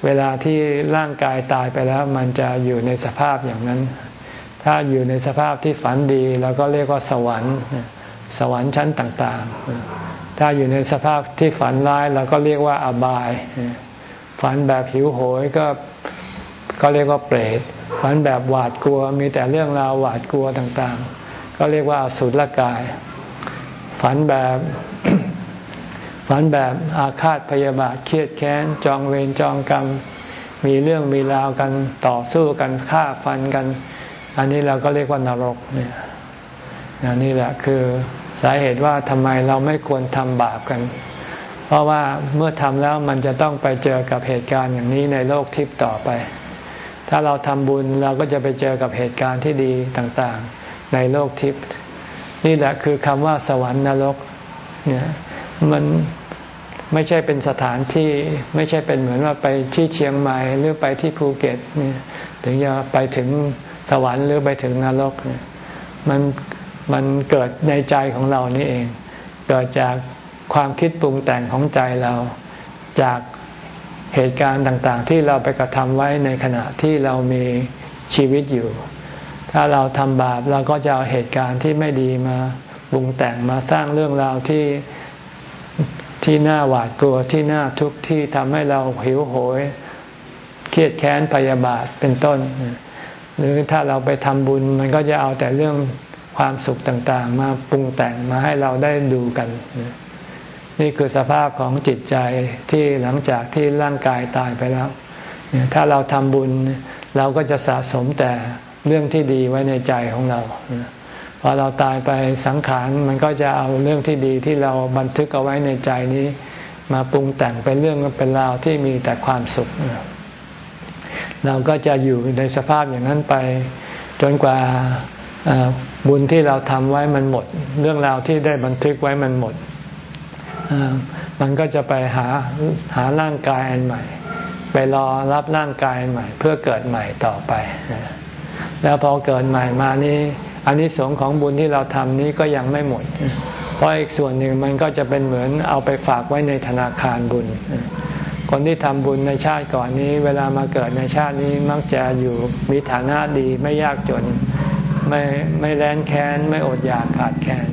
S1: เวลาที่ร่างกายตายไปแล้ว มันจะอยู่ในสภาพอย่างนั้น ถ้าอยู่ในสภาพที่ฝันดีเราก็เรียกว่าสวรรค์สวรรค์ชั้นต่างๆ ถ้าอยู่ในสภาพที่ฝันร้ายเราก็เรียกว่าอบาย ฝันแบบหิวโหยก็ก็เรียกว่าเปรต ฝันแบบหวาดกลัวมีแต่เรื่องราวหวาดกลัวต่างๆ ก็เรียกว่าสุรกาย ฝันแบบ ฝันแบบอาฆาตพยาบาทเครียดแค้นจองเวรจองกรรม มีเรื่องมีราวกันต่อสู้กันฆ่าฟันกัน อันนี้เราก็เรียกว่านรกเนี่ยนนี่แหละคือสาเหตุว่าทำไมเราไม่ควรทำบาปกัน เพราะว่าเมื่อทำแล้วมันจะต้องไปเจอกับเหตุการณ์อย่างนี้ในโลกทิพย์ต่อไป ถ้าเราทำบุญเราก็จะไปเจอกับเหตุการณ์ที่ดีต่างๆ ในโลกทิพย์นี่แหละคือคำว่าสวรรค์นรกเนี่ยมัน ไม่ใช่เป็นสถานที่ไม่ใช่เป็นเหมือนว่าไปที่เชียงใหม่หรือไปที่ภูเก็ตนี่ถึงจะไปถึงสวรรค์หรือไปถึงนรกเนี่ยมันมันเกิดในใจของเรานี่เอง เกิดจากความคิดปรุงแต่งของใจเรา จากเหตุการณ์ต่างๆ ที่เราไปกระทำไว้ในขณะที่เรามีชีวิตอยู่ ถ้าเราทำบาปเราก็จะเอาเหตุการณ์ที่ไม่ดีมาปรุงแต่งมาสร้างเรื่องราวที่ ที่น่าหวาดกลัวที่น่าทุกข์ที่ทำให้เราหิวโหย เครียดแค้นพยาบาทเป็นต้น หรือถ้าเราไปทำบุญมันก็จะเอาแต่เรื่องความสุขต่างๆ มาปรุงแต่งมาให้เราได้ดูกัน นี่คือสภาพของจิตใจที่หลังจากที่ร่างกายตายไปแล้ว ถ้าเราทำบุญเราก็จะสะสมแต่เรื่องที่ดีไว้ในใจของเรา พอเราตายไปสังขารมันก็จะเอาเรื่องที่ดีที่เราบันทึกเอาไว้ในใจนี้ มาปรุงแต่งเป็นเรื่องเป็นราวที่มีแต่ความสุข เราก็จะอยู่ในสภาพอย่างนั้นไป จนกว่าบุญที่เราทำไว้มันหมด เรื่องราวที่ได้บันทึกไว้มันหมด มันก็จะไปหาหาร่างกายอันใหม่ ไปรอรับร่างกายใหม่ เพื่อเกิดใหม่ต่อไป แล้วพอเกิดใหม่มานี้ อันนี้สงของบุญที่เราทำนี้ก็ยังไม่หมด เพราะอีกส่วนหนึ่งมันก็จะเป็นเหมือนเอาไปฝากไว้ในธนาคารบุญ คนที่ทำบุญในชาติก่อนนี้ เวลามาเกิดในชาตินี้มักจะอยู่มีฐานะดีไม่ยากจน ไม่ไม่แร้นแค้น ไม่อดอยากขาดแคลน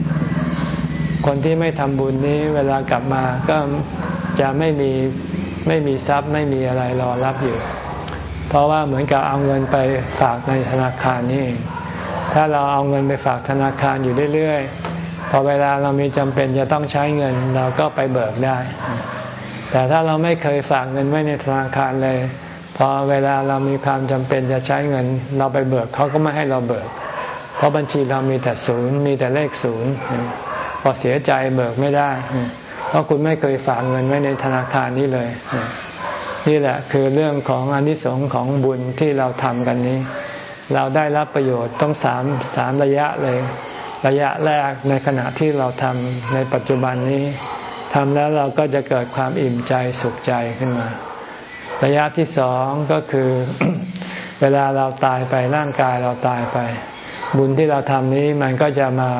S1: คนที่ไม่ทำบุญนี้เวลากลับมาก็จะไม่มีไม่มีทรัพย์ไม่มีอะไรรอรับอยู่ เพราะว่าเหมือนกับเอาเงินไปฝากในธนาคารนี่เอง ถ้าเราเอาเงินไปฝากธนาคารอยู่เรื่อยๆ พอเวลาเรามีจำเป็นจะต้องใช้เงินเราก็ไปเบิกได้ แต่ถ้าเราไม่เคยฝากเงินไว้ในธนาคารเลย พอเวลาเรามีความจำเป็นจะใช้เงิน เราไปเบิกเขาก็ไม่ให้เราเบิก เพราะบัญชีเรามีแต่ศูนย์มีแต่เลขศูนย์พอเสียใจเบิกไม่ได้ เพราะคุณไม่เคยฝากเงินไว้ในธนาคารนี้เลย นี่แหละคือเรื่องของอนิสงส์ของบุญที่เราทำกันนี้ เราได้รับประโยชน์ต้องสามสามระยะเลย ระยะแรกในขณะที่เราทำในปัจจุบันนี้ทำแล้วเราก็จะเกิดความอิ่มใจสุขใจขึ้นมา ระยะที่สองก็คือ เวลาเราตายไปร่างกายเราตายไป บุญที่เราทำนี้มันก็จะมา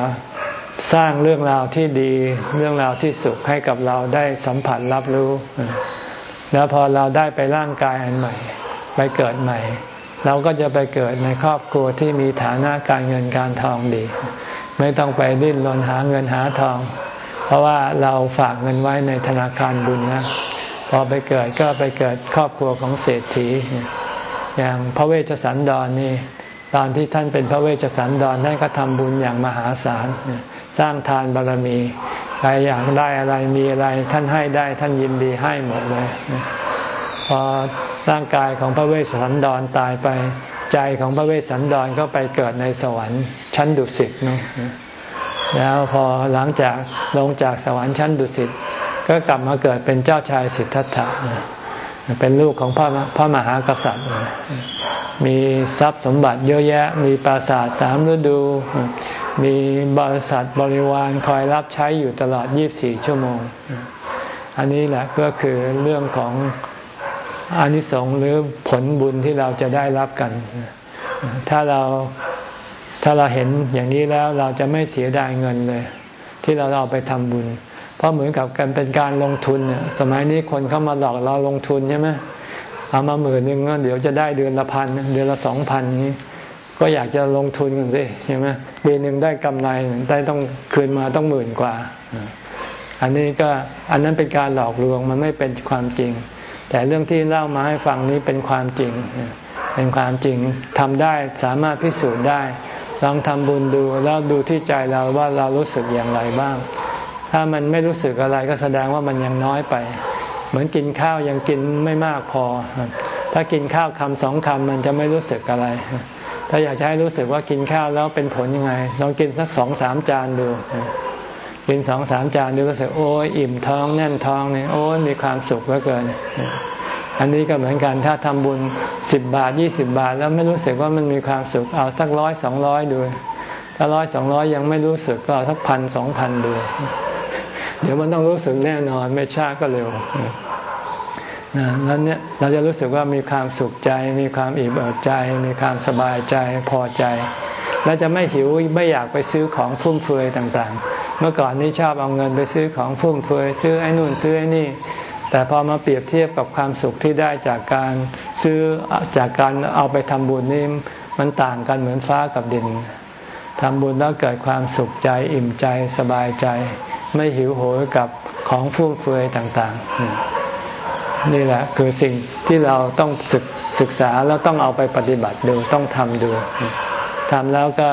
S1: สร้างเรื่องราวที่ดี เรื่องราวที่สุขให้กับเราได้สัมผัสรับรู้ แล้วพอเราได้ไปร่างกายอันใหม่ ไปเกิดใหม่ เราก็จะไปเกิดในครอบครัวที่มีฐานะการเงินการทองดี ไม่ต้องไปดิ้นรนหาเงินหาทอง เพราะว่าเราฝากเงินไว้ในธนาคารบุญนะพอไปเกิดก็ไปเกิดครอบครัวของเศรษฐี อย่างพระเวชสันดรนนี่ตอนที่ท่านเป็นพระเวชสันดรท่านก็ทำบุญอย่างมหาศาลสร้างทานบารรมีใครอยากได้อะไรมีอะไรท่านให้ได้ท่านยินดีให้หมดเลย พอร่างกายของพระเวสสันดรตายไป ใจของพระเวสสันดรก็ไปเกิดในสวรรค์ชั้นดุสิตนะแล้วพอหลังจากลงจากสวรรค์ชั้นดุสิตก็กลับมาเกิดเป็นเจ้าชายสิทธัตถะเป็นลูกของพระพระมหากษัตริย์ มีทรัพย์สมบัติเยอะแยะ มีปราสาทสามฤดู มีบริษัทบริวารคอยรับใช้อยู่ตลอด 24 ชั่วโมง อันนี้แหละก็คือเรื่องของ อานิสงส์หรือผลบุญที่เราจะได้รับกัน ถ้าเราถ้าเราเห็นอย่างนี้แล้วเราจะไม่เสียดายเงินเลย ที่เราเอาไปทำบุญ เพราะเหมือนกับกันเป็นการลงทุนเนี่ยสมัยนี้คนเข้ามาหลอกเราลงทุนใช่ไหมเอามาหมื่นหนึ่งเดี๋ยวจะได้เดือนละพันเดือนละสองพันนี้ก็อยากจะลงทุนกันสิใช่ไหมปีหนึ่งได้กำไรได้ต้องคืนมาต้องหมื่นกว่า อันนี้ก็อันนั้นเป็นการหลอกลวงมันไม่เป็นความจริง แต่เรื่องที่เล่ามาให้ฟังนี้เป็นความจริง เป็นความจริงทำได้สามารถพิสูจน์ได้ ลองทำบุญดูแล้วดูที่ใจเราว่าเรารู้สึกอย่างไรบ้าง ถ้ามันไม่รู้สึกอะไรก็แสดงว่ามันยังน้อยไป เหมือนกินข้าวยังกินไม่มากพอ ถ้ากินข้าวคำสองคำมันจะไม่รู้สึกอะไร ถ้าอยากจะให้รู้สึกว่ากินข้าวแล้วเป็นผลยังไง ลองกินสักสองสามจานดู กินสองสามจานดูก็สึกโอ้ยอิ่มท้องแน่นท้องเนี่ยโอ้ยมีความสุขเหลือเกิน อันนี้ก็เหมือนกันถ้าทำบุญสิบบาทยี่สิบบาท แล้วไม่รู้สึกว่ามันมีความสุขเอาสักร้อยสองร้อยดูถ้าร้อยสองร้อยยังไม่รู้สึกก็เอาสักพันสองพันดู เดี๋ยวมันต้องรู้สึกแน่นอนไม่ช้าก็เร็ว นะแล้วเนี่ยเราจะรู้สึกว่ามีความสุขใจ มีความอิ่มเอิบใจ มีความสบายใจพอใจ แล้วจะไม่หิวไม่อยากไปซื้อของฟุ่มเฟือยต่างๆ เมื่อก่อนนี้ชอบเอาเงินไปซื้อของฟุ่มเฟือยซื้อไอ้นู่นซื้อไอ้นี่ แต่พอมาเปรียบเทียบกับความสุขที่ได้จากการซื้อจากการเอาไปทำบุญนี่มันต่างกันเหมือนฟ้ากับดินทำบุญแล้วเกิดความสุขใจอิ่มใจสบายใจ ไม่หิวโหยกับของฟุ่มเฟือยต่างๆ นี่แหละคือสิ่งที่เราต้องศึกศึกษาแล้วต้องเอาไปปฏิบัติดูต้องทำดูทำแล้วก็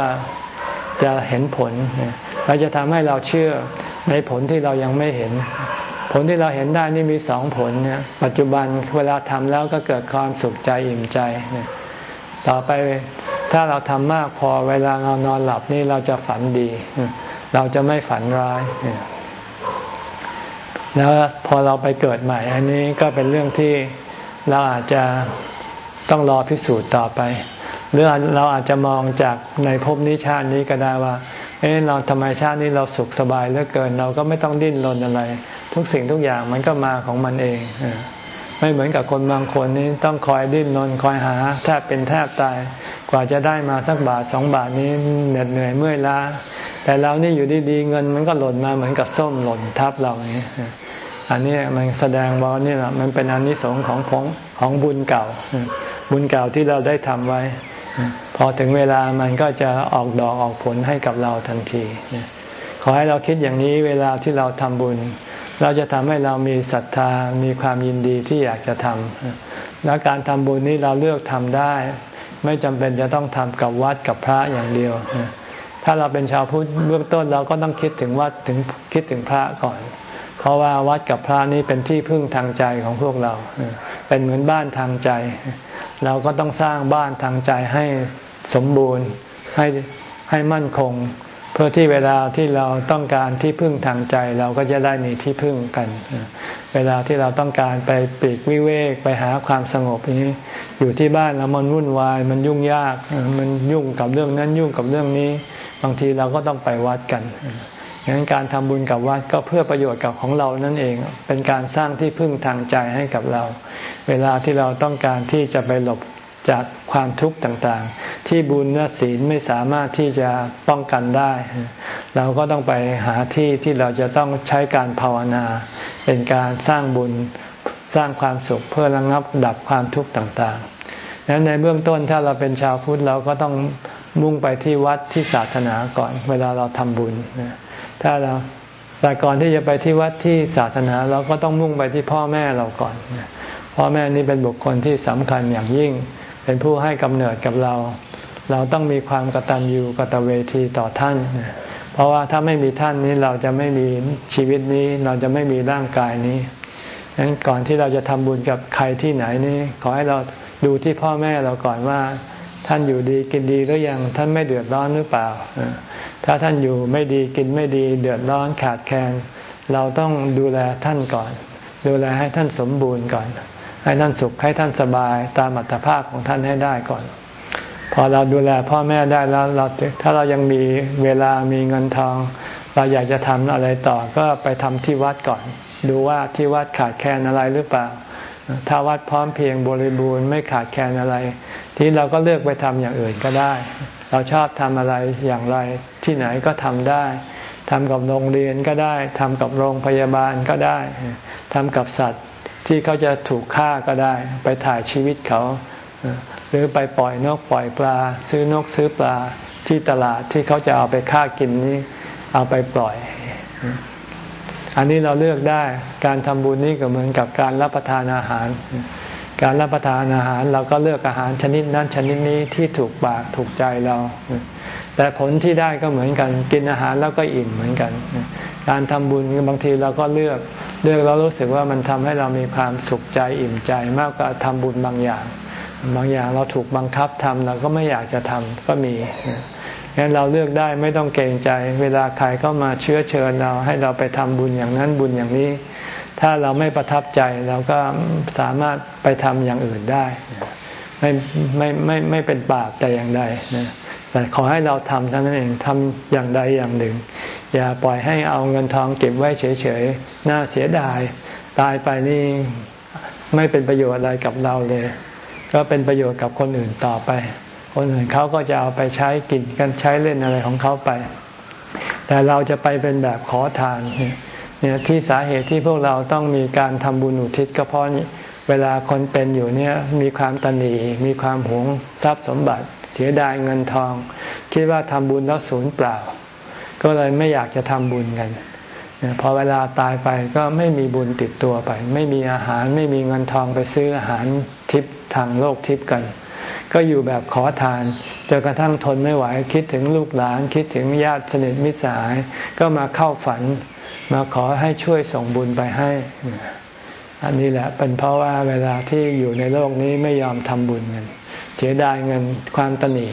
S1: จะเห็นผลเราจะทำให้เราเชื่อในผลที่เรายังไม่เห็น ผลที่เราเห็นได้นี่มีสองผลเนี่ยปัจจุบันเวลาทำแล้วก็เกิดความสุขใจอิ่มใจ ต่อไปถ้าเราทำมากพอเวลาเรานอนหลับนี่เราจะฝันดี เราจะไม่ฝันร้าย แล้วพอเราไปเกิดใหม่ อันนี้ก็เป็นเรื่องที่เราอาจจะต้องรอพิสูจน์ต่อไป หรือเราอาจจะมองจากในภพนี้ชาตินี้ก็ได้ว่า เอ๊ะเราทำไมชาตินี้เราสุขสบายเหลือเกิน เราก็ไม่ต้องดิ้นรนอะไร ทุกสิ่งทุกอย่างมันก็มาของมันเองไม่เหมือนกับคนบางคนนี้ต้องคอยดิ้นรนคอยหาแทบเป็นแทบตาย กว่าจะได้มาสักบาทสองบาทนี้เหน็ดเหนื่อยเมื่อยล้า แต่เรานี่อยู่ดีๆเงินมันก็หล่นมาเหมือนกับส้มหล่นทับเราอย่างนี้ อันนี้มันแสดงว่านี่แหละมันเป็นอนนิสงส์ของของของบุญเก่า บุญเก่าที่เราได้ทำไว้ พอถึงเวลามันก็จะออกดอกออกผลให้กับเราทันที ขอให้เราคิดอย่างนี้เวลาที่เราทำบุญ เราจะทำให้เรามีศรัทธามีความยินดีที่อยากจะทำและการทำบุญนี้เราเลือกทำได้ ไม่จำเป็นจะต้องทำกับวัดกับพระอย่างเดียว ถ้าเราเป็นชาวพุทธเบื้องต้นเราก็ต้องคิดถึงวัดถึงคิดถึงพระก่อน เพราะว่าวัดกับพระนี้เป็นที่พึ่งทางใจของพวกเรา เป็นเหมือนบ้านทางใจ เราก็ต้องสร้างบ้านทางใจให้สมบูรณ์ให้ให้มั่นคง เพื่อที่เวลาที่เราต้องการที่พึ่งทางใจ เราก็จะได้มีที่พึ่งกัน เวลาที่เราต้องการไปปีกวิเวกไปหาความสงบนี้อยู่ที่บ้านแล้วมันวุ่นวาย มันยุ่งยากมันยุ่งกับเรื่องนั้นยุ่งกับเรื่องนี้ บางทีเราก็ต้องไปวัดกันดังนั้นการทำบุญกับวัดก็เพื่อประโยชน์กับของเรานั่นเอง เป็นการสร้างที่พึ่งทางใจให้กับเรา เวลาที่เราต้องการที่จะไปหลบจากความทุกข์ต่างๆ ที่บุญและศีลไม่สามารถที่จะป้องกันได้ เราก็ต้องไปหาที่ที่เราจะต้องใช้การภาวนา เป็นการสร้างบุญสร้างความสุขเพื่อระงับดับความทุกข์ต่างๆนั้นในเบื้องต้นถ้าเราเป็นชาวพุทธเราก็ต้อง มุ่งไปที่วัดที่ศาสนาก่อน เวลาเราทำบุญถ้าเราแต่ก่อนที่จะไปที่วัดที่ศาสนาเราก็ต้องมุ่งไปที่พ่อแม่เราก่อนพ่อแม่นี่เป็นบุคคลที่สำคัญอย่างยิ่ง เป็นผู้ให้กำเนิดกับเรา เราต้องมีความกตัญญูกตเวทีต่อท่าน เพราะว่าถ้าไม่มีท่านนี้เราจะไม่มีชีวิตนี้เราจะไม่มีร่างกายนี้ฉะนั้นก่อนที่เราจะทำบุญกับใครที่ไหนนี่ขอให้เราดูที่พ่อแม่เราก่อนว่า ท่านอยู่ดีกินดีหรือยังท่านไม่เดือดร้อนหรือเปล่า ถ้าท่านอยู่ไม่ดีกินไม่ดี เดือดร้อนขาดแคลนเราต้องดูแลท่านก่อน ดูแลให้ท่านสมบูรณ์ก่อน ให้ท่านสุขให้ท่านสบายตามอัตภาพของท่านให้ได้ก่อน พอเราดูแลพ่อแม่ได้แล้วเราถ้าเรายังมีเวลามีเงินทอง เราอยากจะทำอะไรต่อก็ไปทำที่วัดก่อน ดูว่าที่วัดขาดแคลนอะไรหรือเปล่า ถ้าวัดพร้อมเพียงบริบูรณ์ไม่ขาดแคลนอะไร ที่เราก็เลือกไปทำอย่างอื่นก็ได้ เราชอบทำอะไรอย่างไรที่ไหนก็ทำได้ทำกับโรงเรียนก็ได้ทำกับโรงพยาบาลก็ได้ทำกับสัตว์ที่เขาจะถูกฆ่าก็ได้ ไปถ่ายชีวิตเขา หรือไปปล่อยนกปล่อยปลา ซื้อนกซื้อปลาที่ตลาดที่เขาจะเอาไปฆ่ากินนี้ เอาไปปล่อย อันนี้เราเลือกได้การทำบุญนี่ก็เหมือนกับการรับประทานอาหาร การรับประทานอาหารเราก็เลือกอาหารชนิดนั้นชนิดนี้ที่ถูกปากถูกใจเรา แต่ผลที่ได้ก็เหมือนกันกินอาหารแล้วก็อิ่มเหมือนกัน การทำบุญบางทีเราก็เลือกเลือกแล้วรู้สึกว่ามันทำให้เรามีความสุขใจอิ่มใจมากกว่าทำบุญบางอย่าง บางอย่างเราถูกบังคับทำเราก็ไม่อยากจะทำก็มี งั้นเราเลือกได้ไม่ต้องเกรงใจ เวลาใครเข้ามาเชื้อเชิญเรา ให้เราไปทำบุญอย่างนั้นบุญอย่างนี้ ถ้าเราไม่ประทับใจเราก็สามารถไปทำอย่างอื่นได้ ไม่ไม่ไม่ไม่เป็นบาปแต่อย่างใดนะแต่ขอให้เราทำเท่านั้นเองทำอย่างใดอย่างหนึ่ง อย่าปล่อยให้เอาเงินทองเก็บไว้เฉยๆ น่าเสียดาย ตายไปนี่ไม่เป็นประโยชน์อะไรกับเราเลย ก็เป็นประโยชน์กับคนอื่นต่อไป คนอื่นเขาก็จะเอาไปใช้กินกันใช้เล่นอะไรของเขาไป แต่เราจะไปเป็นแบบขอทานเนี่ยที่สาเหตุที่พวกเราต้องมีการทำบุญอุทิศก็เพราะเวลาคนเป็นอยู่เนี่ยมีความตนีมีความหวงทรัพย์สมบัติ เสียดายเงินทอง คิดว่าทำบุญแล้วสูญเปล่า ก็เลยไม่อยากจะทำบุญกันพอเวลาตายไปก็ไม่มีบุญติดตัวไป ไม่มีอาหารไม่มีเงินทองไปซื้ออาหารทิพย์ทางโลกทิพย์กัน ก็อยู่แบบขอทานจนกระทั่งทนไม่ไหว คิดถึงลูกหลาน คิดถึงญาติสนิทมิตรสหาย ก็มาเข้าฝัน มาขอให้ช่วยส่งบุญไปให้ อันนี้แหละเป็นเพราะว่าเวลาที่อยู่ในโลกนี้ไม่ยอมทำบุญกันเสียดายเงินความตนี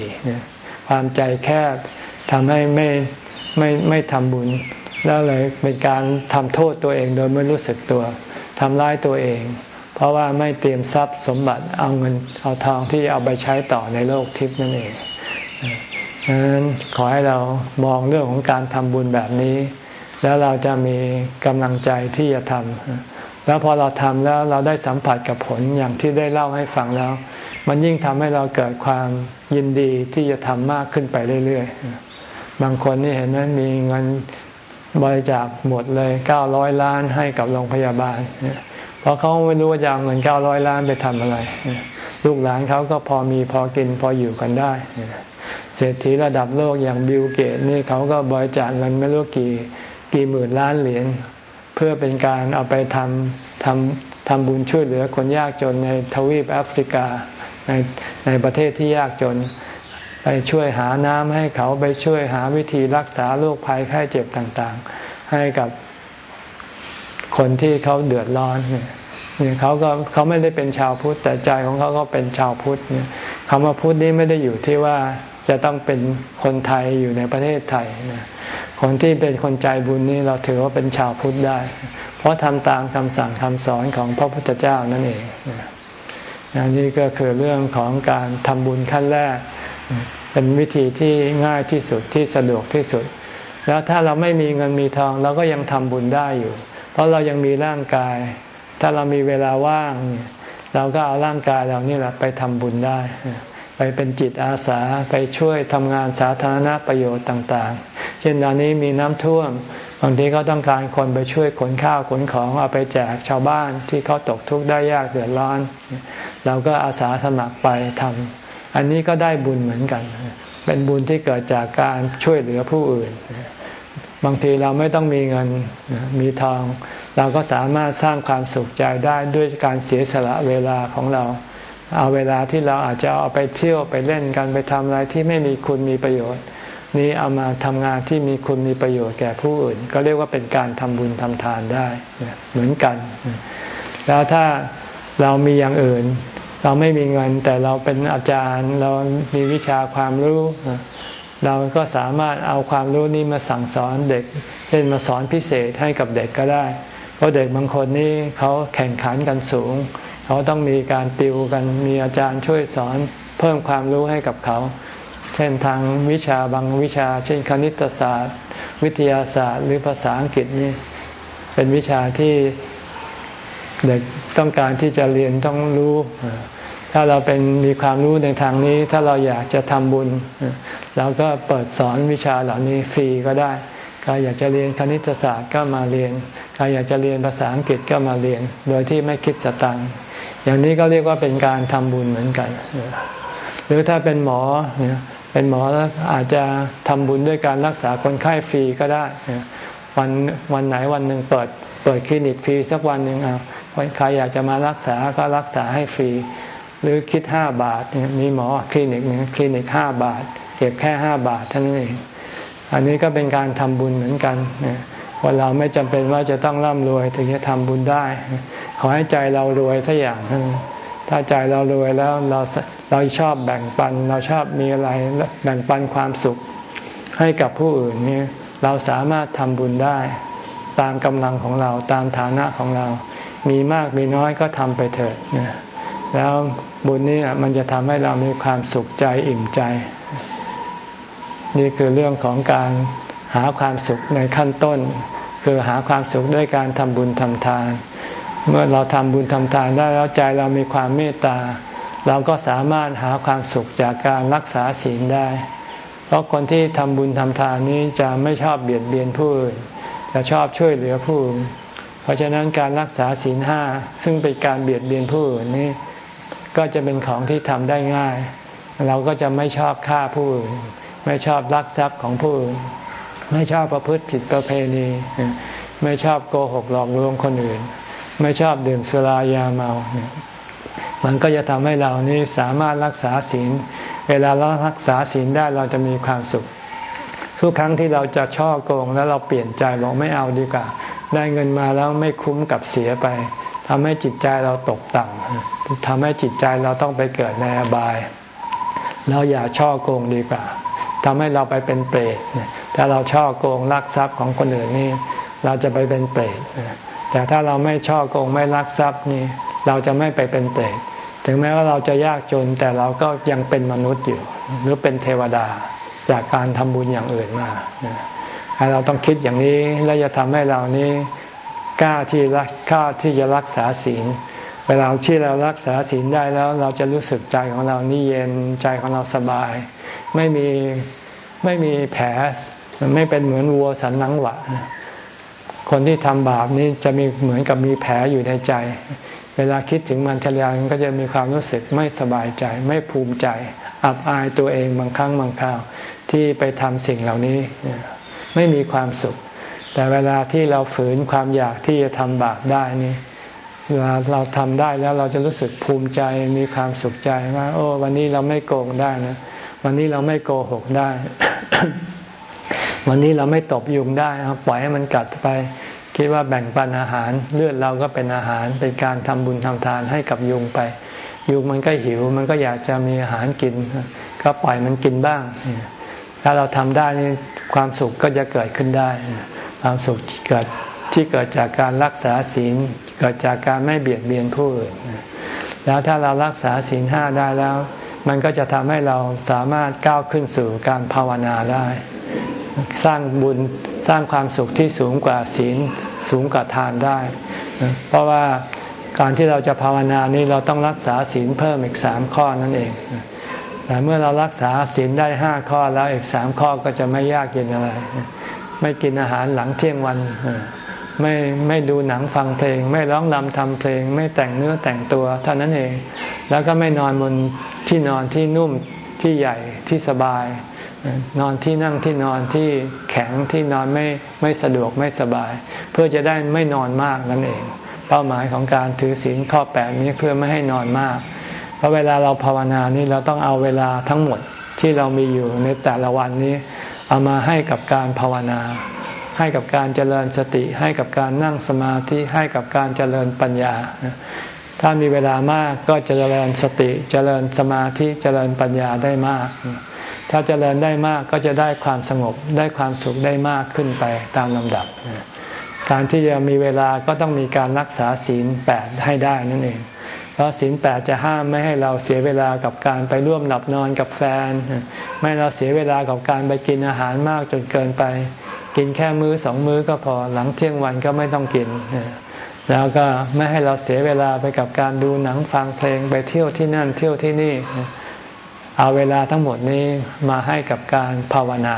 S1: ความใจแคบทำให้ไม่ไม่ไม่ทำบุญ แล้วเลยเป็นการทำโทษตัวเองโดยไม่รู้สึกตัวทำร้ายตัวเอง ราะว่าไม่เตรียมทรัพย์สมบัติเอาเงินเอาทองที่เอาไปใช้ต่อในโลกทิพย์นั่นเองดังนั้นขอให้เรามองเรื่องของการทำบุญแบบนี้ แล้วเราจะมีกำลังใจที่จะทำแล้วพอเราทำแล้วเราได้สัมผัสกับผลอย่างที่ได้เล่าให้ฟังแล้ว มันยิ่งทำให้เราเกิดความยินดีที่จะทำมากขึ้นไปเรื่อยๆ บางคนนี่เห็นไหมมีเงินบริจาคหมดเลยเก้าร้อยล้านให้กับโรงพยาบาลเพราะเขาไม่รู้ว่าจะเอาเงินเก้าร้อยล้านไปทำอะไร ลูกหลานเขาก็พอมีพอกินพออยู่กันได้ เศรษฐีระดับโลกอย่างบิลเกตนี่เขาก็บริจาคเงินไม่รู้กี่กี่หมื่นล้านเหรียญเพื่อเป็นการเอาไปทำทำทำบุญช่วยเหลือคนยากจนในทวีปแอฟริกาในในประเทศที่ยากจน ไปช่วยหาน้ำให้เขาไปช่วยหาวิธีรักษาโรคภัยไข้เจ็บต่างๆ ให้กับ คนที่เขาเดือดร้อนเนี่ยเขาก็เขาไม่ได้เป็นชาวพุทธแต่ใจของเขาก็เป็นชาวพุทธเนี่ยคำว่าพุทธนี้ไม่ได้อยู่ที่ว่าจะต้องเป็นคนไทยอยู่ในประเทศไทยนะคนที่เป็นคนใจบุญนี้เราถือว่าเป็นชาวพุทธได้ เพราะทำตามคำสั่งคำสอนของพระพุทธเจ้านั่นเองนนี่ก็คือเรื่องของการทำบุญขั้นแรก เป็นวิธีที่ง่ายที่สุดที่สะดวกที่สุด แล้วถ้าเราไม่มีเงินมีทองเราก็ยังทำบุญได้อยู่ เพราะเรายังมีร่างกาย ถ้าเรามีเวลาว่าง เราก็เอาร่างกายเรานี่แหละไปทำบุญได้ ไปเป็นจิตอาสาไปช่วยทำงานสาธารณประโยชน์ต่าง ๆ เช่นตอนนี้มีน้ำท่วมบางทีเขาต้องการคนไปช่วยขนข้าวขนของเอาไปแจกชาวบ้านที่เขาตกทุกข์ได้ยากเดือดร้อน เราก็อาสาสมัครไปทำอันนี้ก็ได้บุญเหมือนกัน เป็นบุญที่เกิดจากการช่วยเหลือผู้อื่น บางทีเราไม่ต้องมีเงินมีทอง เราก็สามารถสร้างความสุขใจได้ด้วยการเสียสละเวลาของเรา เอาเวลาที่เราอาจจะเอาไปเที่ยวไปเล่นกันไปทำอะไรที่ไม่มีคุณมีประโยชน์ นี้เอามาทำงานที่มีคุณมีประโยชน์แก่ผู้อื่น ก็เรียกว่าเป็นการทำบุญทำทานได้เหมือนกัน แล้วถ้าเรามีอย่างอื่น เราไม่มีเงินแต่เราเป็นอาจารย์ เรามีวิชาความรู้ เราก็สามารถเอาความรู้นี้มาสั่งสอนเด็ก เช่นมาสอนพิเศษให้กับเด็กก็ได้ เพราะเด็กบางคนนี่เขาแข่งขันกันสูง เขาต้องมีการติวกันมีอาจารย์ช่วยสอนเพิ่มความรู้ให้กับเขา เช่นทางวิชาบางวิชา เช่นคณิตศาสตร์ วิทยาศาสตร์ หรือภาษาอังกฤษนี่เป็นวิชาที่เด็กต้องการที่จะเรียนต้องรู้ถ้าเราเป็นมีความรู้ในทางนี้ ถ้าเราอยากจะทำบุญ เราก็เปิดสอนวิชาเหล่านี้ฟรีก็ได้ใครอยากจะเรียนคณิตศาสตร์ก็มาเรียนใครอยากจะเรียนภาษาอังกฤษก็มาเรียน โดยที่ไม่คิดสตังค์อย่างนี้ก็เรียกว่าเป็นการทำบุญเหมือนกัน หรือถ้าเป็นหมอเป็นหมอแล้วอาจจะทำบุญด้วยการรักษาคนไข้ฟรีก็ได้วันวันไหนวันหนึ่งเปิดเปิดคลินิกฟรีสักวันหนึ่งเอาใครอยากจะมารักษาก็รักษาให้ฟรี หรือคิดห้าบาท มีหมอคลินิกหนึ่งคลินิกห้าบาท ก็บแค่ห้าบาทเท่านั้นเอง อันนี้ก็เป็นการทำบุญเหมือนกันว่าเราไม่จำเป็นว่าจะต้องร่ำรวยถึงจะทำบุญได้ ขอให้ใจเรารวยทุกอย่างถ้าใจเรารวยแล้วเราเราชอบแบ่งปัน เราชอบมีอะไรแบ่งปันความสุขให้กับผู้อื่นนี่เราสามารถทำบุญได้ ตามกำลังของเราตามฐานะของเรา มีมากมีน้อยก็ทำไปเถิดแล้วบุญนี้มันจะทำให้เรามีความสุขใจอิ่มใจ นี่คือเรื่องของการหาความสุขในขั้นต้น คือหาความสุขด้วยการทำบุญทำทาน เมื่อเราทำบุญทำทานได้แล้วใจเรามีความเมตตา เราก็สามารถหาความสุขจากการรักษาศีลได้ เพราะคนที่ทำบุญทำทานนี้จะไม่ชอบเบียดเบียนผู้อื่นจะชอบช่วยเหลือผู้อื่นเพราะฉะนั้นการรักษาศีลห้าซึ่งเป็นการเบียดเบียนผู้อื่นนี่ก็จะเป็นของที่ทำได้ง่าย เราก็จะไม่ชอบฆ่าผู้อื่น ไม่ชอบลักทรัพย์ของผู้อื่นไม่ชอบประพฤติผิดประเพณี ไม่ชอบโกหกหลอกลวงคนอื่น ไม่ชอบดื่มสุรายาเมา มันก็จะทำให้เรานี่สามารถรักษาศีล เวลาเรารักษาศีลได้เราจะมีความสุข ทุกครั้งที่เราจะช่อโกงแล้วเราเปลี่ยนใจบอกไม่เอาดีกว่า ได้เงินมาแล้วไม่คุ้มกับเสียไปทำให้จิตใจเราตกต่ำทำให้จิตใจเราต้องไปเกิดในอบาย เราอย่าช่อโกงดีกว่า ทำให้เราไปเป็นเปรตถ้าเราช่อโกงลักทรัพย์ของคนอื่นนี่เราจะไปเป็นเปรตแต่ถ้าเราไม่ช่อโกงไม่ลักทรัพย์นี่เราจะไม่ไปเป็นเปรตถึงแม้ว่าเราจะยากจนแต่เราก็ยังเป็นมนุษย์อยู่ หรือเป็นเทวดาจากการทำบุญอย่างอื่นมาเราต้องคิดอย่างนี้แล้วจะทำให้เรานี้กล้าที่รักกล้าที่จะรักษาศีลเวลาที่เรารักษาศีลได้แล้ว เราจะรู้สึกใจของเรานี่เย็นใจของเราสบาย ไม่มีไม่มีแผลไม่เป็นเหมือนวัวสันหลังหวะ คนที่ทำบาปนี้จะมีเหมือนกับมีแผลอยู่ในใจ เวลาคิดถึงมันทะเลก็จะมีความรู้สึกไม่สบายใจ ไม่ภูมิใจ อับอายตัวเองบางครั้งบางคราวที่ไปทำสิ่งเหล่านี้ ไม่มีความสุข แต่เวลาที่เราฝืนความอยากที่จะทำบาปได้นี่เวลาเราทำได้แล้วเราจะรู้สึกภูมิใจมีความสุขใจว่า โอ้ วันนี้เราไม่โกงได้นะ วันนี้เราไม่โกหกได้ วันนี้เราไม่ตบยุงได้ปล่อยให้มันกัดไป คิดว่าแบ่งปันอาหาร เลือดเราก็เป็นอาหารเป็นการทำบุญทำทานให้กับยุงไป ยุงมันก็หิว มันก็อยากจะมีอาหารกิน ก็ปล่อยมันกินบ้าง ถ้าเราทำได้นี่ความสุขก็จะเกิดขึ้นได้ ความสุขเกิดที่เกิดจากการรักษาศีล เกิดจากการไม่เบียดเบียนผู้อื่นแล้วถ้าเรารักษาศีลห้าได้แล้ว มันก็จะทำให้เราสามารถก้าวขึ้นสู่การภาวนาได้ สร้างบุญสร้างความสุขที่สูงกว่าศีลสูงกว่าทานได้ เพราะว่าการที่เราจะภาวนานี้เราต้องรักษาศีลเพิ่มอีกสามข้อนั่นเองแต่เมื่อเรารักษาศีลได้ห้าข้อแล้วอีกสามข้อก็จะไม่ยากเย็นอะไร ไม่กินอาหารหลังเที่ยงวัน ไม่ไม่ดูหนังฟังเพลง ไม่ร้องรำทำเพลง ไม่แต่งเนื้อแต่งตัว เท่านั้นเอง แล้วก็ไม่นอนบนที่นอนที่นุ่มที่ใหญ่ที่สบาย นอนที่นั่งที่นอนที่แข็งที่นอนไม่ไม่สะดวกไม่สบาย เพื่อจะได้ไม่นอนมากนั่นเอง เป้าหมายของการถือศีลข้อแปดนี้เพื่อไม่ให้นอนมาก เพราะเวลาเราภาวนานี้เราต้องเอาเวลาทั้งหมดที่เรามีอยู่ในแต่ละวันนี้ เอามาให้กับการภาวนา ให้กับการเจริญสติ ให้กับการนั่งสมาธิให้กับการเจริญปัญญา ถ้ามีเวลามากก็จะเจริญสติเจริญสมาธิเจริญปัญญาได้มาก ถ้าเจริญได้มากก็จะได้ความสงบได้ความสุขได้มากขึ้นไปตามลำดับ การที่จะมีเวลาก็ต้องมีการรักษาศีลแปดให้ได้นั่นเอง เพราะศีลแปดจะห้ามไม่ให้เราเสียเวลากับการไปร่วมหลับนอนกับแฟน ไม่เราเสียเวลากับการไปกินอาหารมากจนเกินไป กินแค่มื้อสองมื้อก็พอหลังเที่ยงวันก็ไม่ต้องกิน แล้วก็ไม่ให้เราเสียเวลาไปกับการดูหนังฟังเพลงไปเที่ยวที่นั่นเที่ยวที่นี่ เอาเวลาทั้งหมดนี้มาให้กับการภาวนา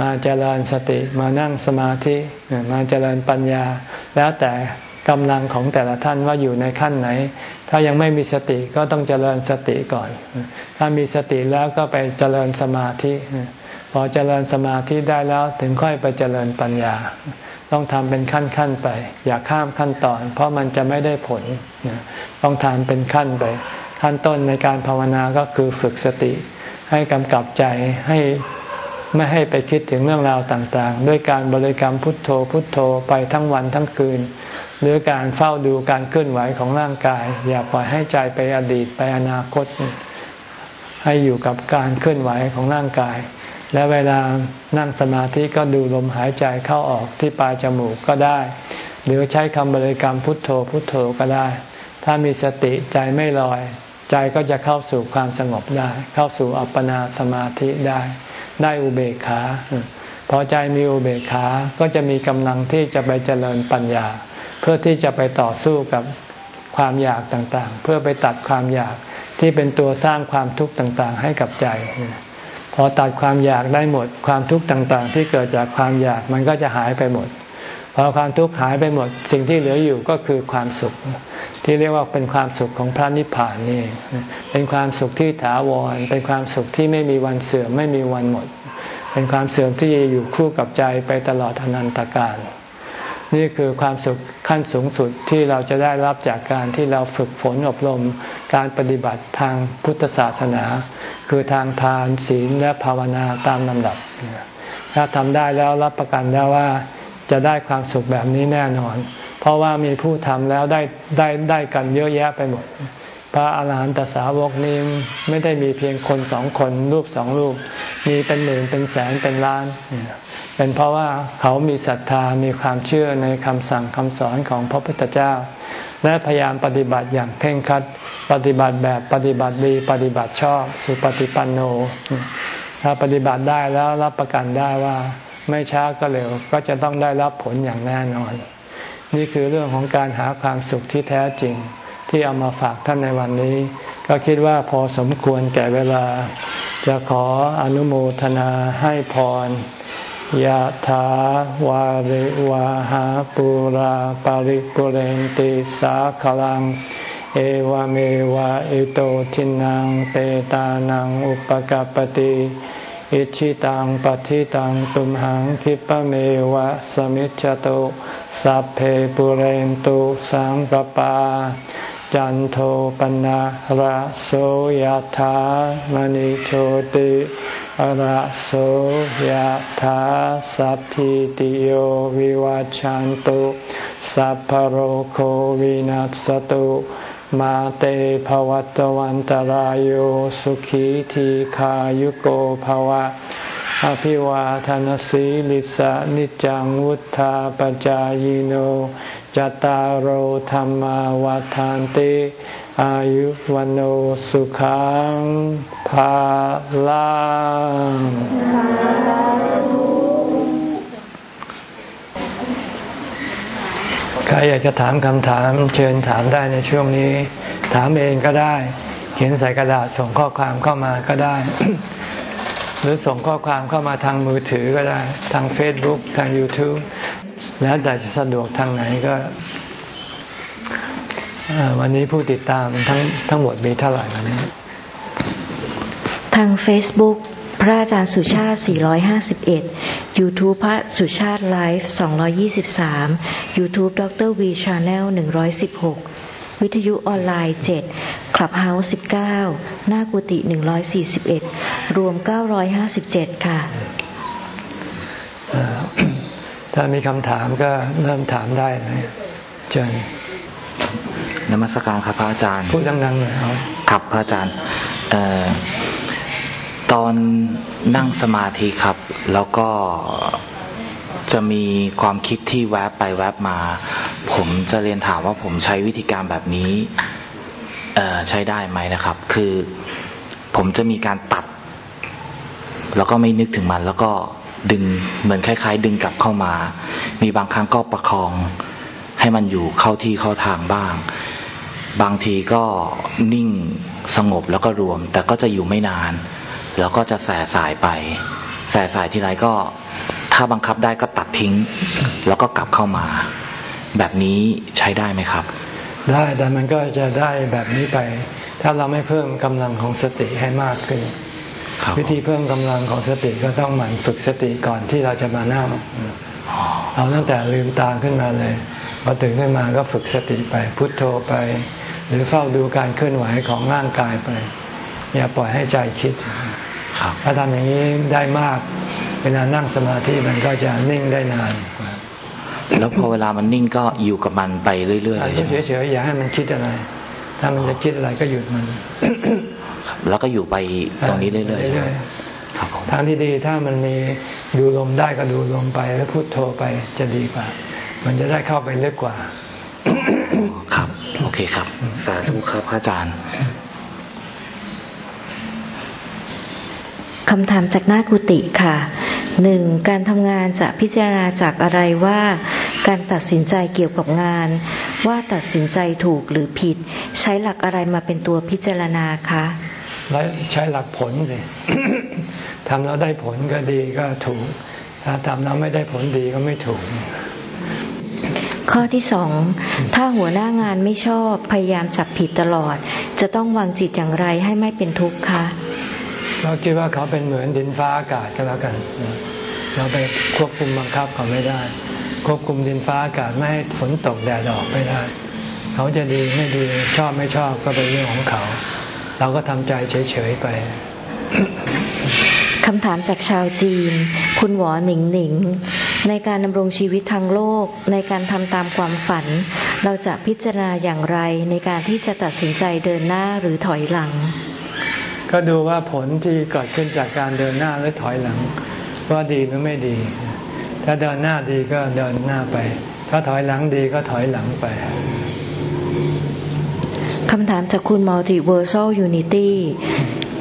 S1: มาเจริญสติมานั่งสมาธิมาเจริญปัญญาแล้วแต่ กำลังของแต่ละท่านว่าอยู่ในขั้นไหน ถ้ายังไม่มีสติก็ต้องเจริญสติก่อน ถ้ามีสติแล้วก็ไปเจริญสมาธิพอเจริญสมาธิได้แล้วถึงค่อยไปเจริญปัญญา ต้องทำเป็นขั้นขั้นไป อย่าข้ามขั้นตอน เพราะมันจะไม่ได้ผล ต้องทำเป็นขั้นไป ขั้นต้นในการภาวนาก็คือฝึกสติ ให้กำกับใจให้ ไม่ให้ไปคิดถึงเรื่องราวต่างๆ ด้วยการบริกรรมพุทโธพุทโธไปทั้งวันทั้งคืน หรือการเฝ้าดูการเคลื่อนไหวของร่างกาย อย่าปล่อยให้ใจไปอดีตไปอนาคต ให้อยู่กับการเคลื่อนไหวของร่างกาย และเวลานั่งสมาธิก็ดูลมหายใจเข้าออกที่ปลายจมูกก็ได้ หรือใช้คำบริกรรมพุทโธพุทโธก็ได้ ถ้ามีสติใจไม่ลอย ใจก็จะเข้าสู่ความสงบได้ เข้าสู่อัปปนาสมาธิได้ ได้อุเบกขาพอใจมีอุเบกขาก็จะมีกำลังที่จะไปเจริญปัญญา เพื่อที่จะไปต่อสู้กับความอยากต่างๆ เพื่อไปตัดความอยากที่เป็นตัวสร้างความทุกข์ต่างๆ ให้กับใจ พอตัดความอยากได้หมด ความทุกข์ต่างๆ ที่เกิดจากความอยากมันก็จะหายไปหมด พอความทุกข์หายไปหมดสิ่งที่เหลืออยู่ก็คือความสุข ที่เรียกว่าเป็นความสุขของพระนิพพานนี่เป็นความสุขที่ถาวร เป็นความสุขที่ไม่มีวันเสื่อมไม่มีวันหมด เป็นความเสื่อมที่อยู่คู่กับใจไปตลอดอนันตกาลนี่คือความสุขขั้นสูงสุดที่เราจะได้รับจากการที่เราฝึกฝนอบรม การปฏิบัติทางพุทธศาสนา คือทางทานศีลและภาวนาตามลำดับ ถ้าทำได้แล้วรับประกันได้ว่า จะได้ความสุขแบบนี้แน่นอน เพราะว่ามีผู้ทำแล้วได้ได้ได้กันเยอะแยะไปหมด พระอาหารหันตสาวกนี้ไม่ได้มีเพียงคนสองคนรูปสองรูป มีเป็นหมื่นเป็นแสนเป็นล้าน เป็นเพราะว่าเขามีศรัทธามีความเชื่อในคำสั่งคำสอนของพระพุทธเจ้า และพยายามปฏิบัติอย่างเพ่งคัดปฏิบัติแบบปฏิบัติดีปฏิบัติชอบ สุปฏิปันโนถ้าปฏิบัติได้แล้วรับประกันได้ว่า ไม่ช้าก็เร็วก็จะต้องได้รับผลอย่างแน่นอน นี่คือเรื่องของการหาความสุขที่แท้จริง ที่เอามาฝากท่านในวันนี้ ก็คิดว่าพอสมควรแก่เวลา จะขออนุโมทนาให้พรยะถาวาริวาหาปุราปาริปุเรนติสาขลัง เอวเมวะอิโตทินังเปตานังอุปกปติ อิชิตังปฏิตังตุมหังคิปะเมวะสมิจจโตสัพเพปุเรนตุสังกปา จันโทปนะระโสยธามณิโชติระโสยธาสัพพิติโยวิวัจจันตุสัพพโรโควินัสตุ มาเตภวัตวันตารโยสุขีทีขายุโกภวะ อภิวาทานสีลิสะนิจังวุธาปจายโนจตารโหธรรมวาทานติอายุวันโอสุขังภาลัง ใครอยากจะถามคำถามเชิญถามได้ในช่วงนี้ ถามเองก็ได้ เขียนใส่กระดาษส่งข้อความเข้ามาก็ได้ หรือส่งข้อความเข้ามาทางมือถือก็ได้ ทาง Facebook ทาง YouTube แล้วแต่จะสะดวกทางไหนก็ วันนี้ผู้ติดตามทั้งทั้งหมดมีเท่าไหร่วันนี้
S2: ทาง Facebook พระอาจารย์สุชาติ 451 YouTube พระสุชาติไลฟ์ 223 YouTube ดร V Channel 116 วิทยุออนไลน์7 Clubhouse 19 หน้ากุฏิ141 รวม 957 ค่ะ
S1: ถ้ามีคำถามก็เริ่มถามได้เลยเชิญ
S3: นมัสการครับพระอาจารย์
S1: พูดดังๆหน่อย
S3: ครับพระอาจารย์ ตอนนั่งสมาธิครับ แล้วก็จะมีความคิดที่แวบไปแวบมา ผมจะเรียนถามว่าผมใช้วิธีการแบบนี้ใช้ได้ไหมนะครับ คือผมจะมีการตัด แล้วก็ไม่นึกถึงมัน แล้วก็ดึงเหมือนคล้าย ๆ ดึงกลับเข้ามา มีบางครั้งก็ประคองให้มันอยู่เข้าที่เข้าทางบ้าง บางทีก็นิ่งสงบแล้วก็รวม แต่ก็จะอยู่ไม่นาน แล้วก็จะแส่สายไป แส่สายทีไรก็ ถ้าบังคับได้ก็ตัดทิ้ง แล้วก็กลับเข้ามา แบบนี้ใช้ได้ไหมครับ
S1: ได้แต่มันก็จะได้แบบนี้ไป ถ้าเราไม่เพิ่มกำลังของสติให้มากขึ้นวิธีเพิ่มกำลังของสติก็ต้องหมั่นฝึกสติก่อนที่เราจะมานั่งเอาตั้งแต่ลืมตาขึ้นมาเลยพอตื่นขึ้นมาก็ฝึกสติไปพุทโธไป หรือเฝ้าดูการเคลื่อนไหวของร่างกายไป อย่าปล่อยให้ใจคิดถ้าทำอย่างนี้ได้มาก เวลานั่งสมาธิมันก็จะนิ่งได้นาน
S3: แล้วพอเวลามันนิ่งก็อยู่กับมันไปเรื่อย
S1: ๆเฉยๆอย่าให้มันคิดอะไร ถ้ามันจะคิดอะไรก็หยุดมัน
S3: แล้วก็อยู่ไปตรงนี้เรื่อยๆใช่ไหม
S1: ทางที่ดีถ้ามันมีดูลมได้ก็ดูลมไป แล้วพูดโทรไปจะดีกว่า มันจะได้เข้าไปลึกกว่า
S3: ครับ โอเคครับ สาธุครับอาจารย์
S2: คำถามจากหน้ากุฏิค่ะหนึ่งการทำงานจะพิจารณาจากอะไรว่า การตัดสินใจเกี่ยวกับงาน ว่าตัดสินใจถูกหรือผิด ใช้หลักอะไรมาเป็นตัวพิจารณาคะ
S1: และใช้หลักผลสิทำแล้วได้ผลก็ดีก็ถูก ถ้าทำแล้วไม่ได้ผลดีก็ไม่ถูก
S2: ข้อที่สองถ้าหัวหน้างานไม่ชอบพยายามจับผิดตลอด จะต้องวางจิตอย่างไรให้ไม่เป็นทุกข์คะ
S1: เราคิดว่าเขาเป็นเหมือนดินฟ้าอากาศก็แล้วกัน เราไปควบคุมบังคับเขาไม่ได้ ควบคุมดินฟ้าอากาศไม่ให้ฝนตกแดดออกไม่ได้ เขาจะดีไม่ดีชอบไม่ชอบก็เป็นเรื่องของเขา เราก็ทำใจเฉยๆไป
S2: คำถามจากชาวจีน คุณหวอหนิงหนิง ในการดำรงชีวิตทางโลก ในการทำตามความฝัน เราจะพิจารณาอย่างไรในการที่จะตัดสินใจเดินหน้าหรือถอยหลัง
S1: ก็ดูว่าผลที่เกิดขึ้นจากการเดินหน้าหรือถอยหลัง ว่าดีหรือไม่ดี ถ้าเดินหน้าดีก็เดินหน้าไป ถ้าถอยหลังดีก็ถอยหลังไป
S2: คำถามจากคุณ Multiversal Unity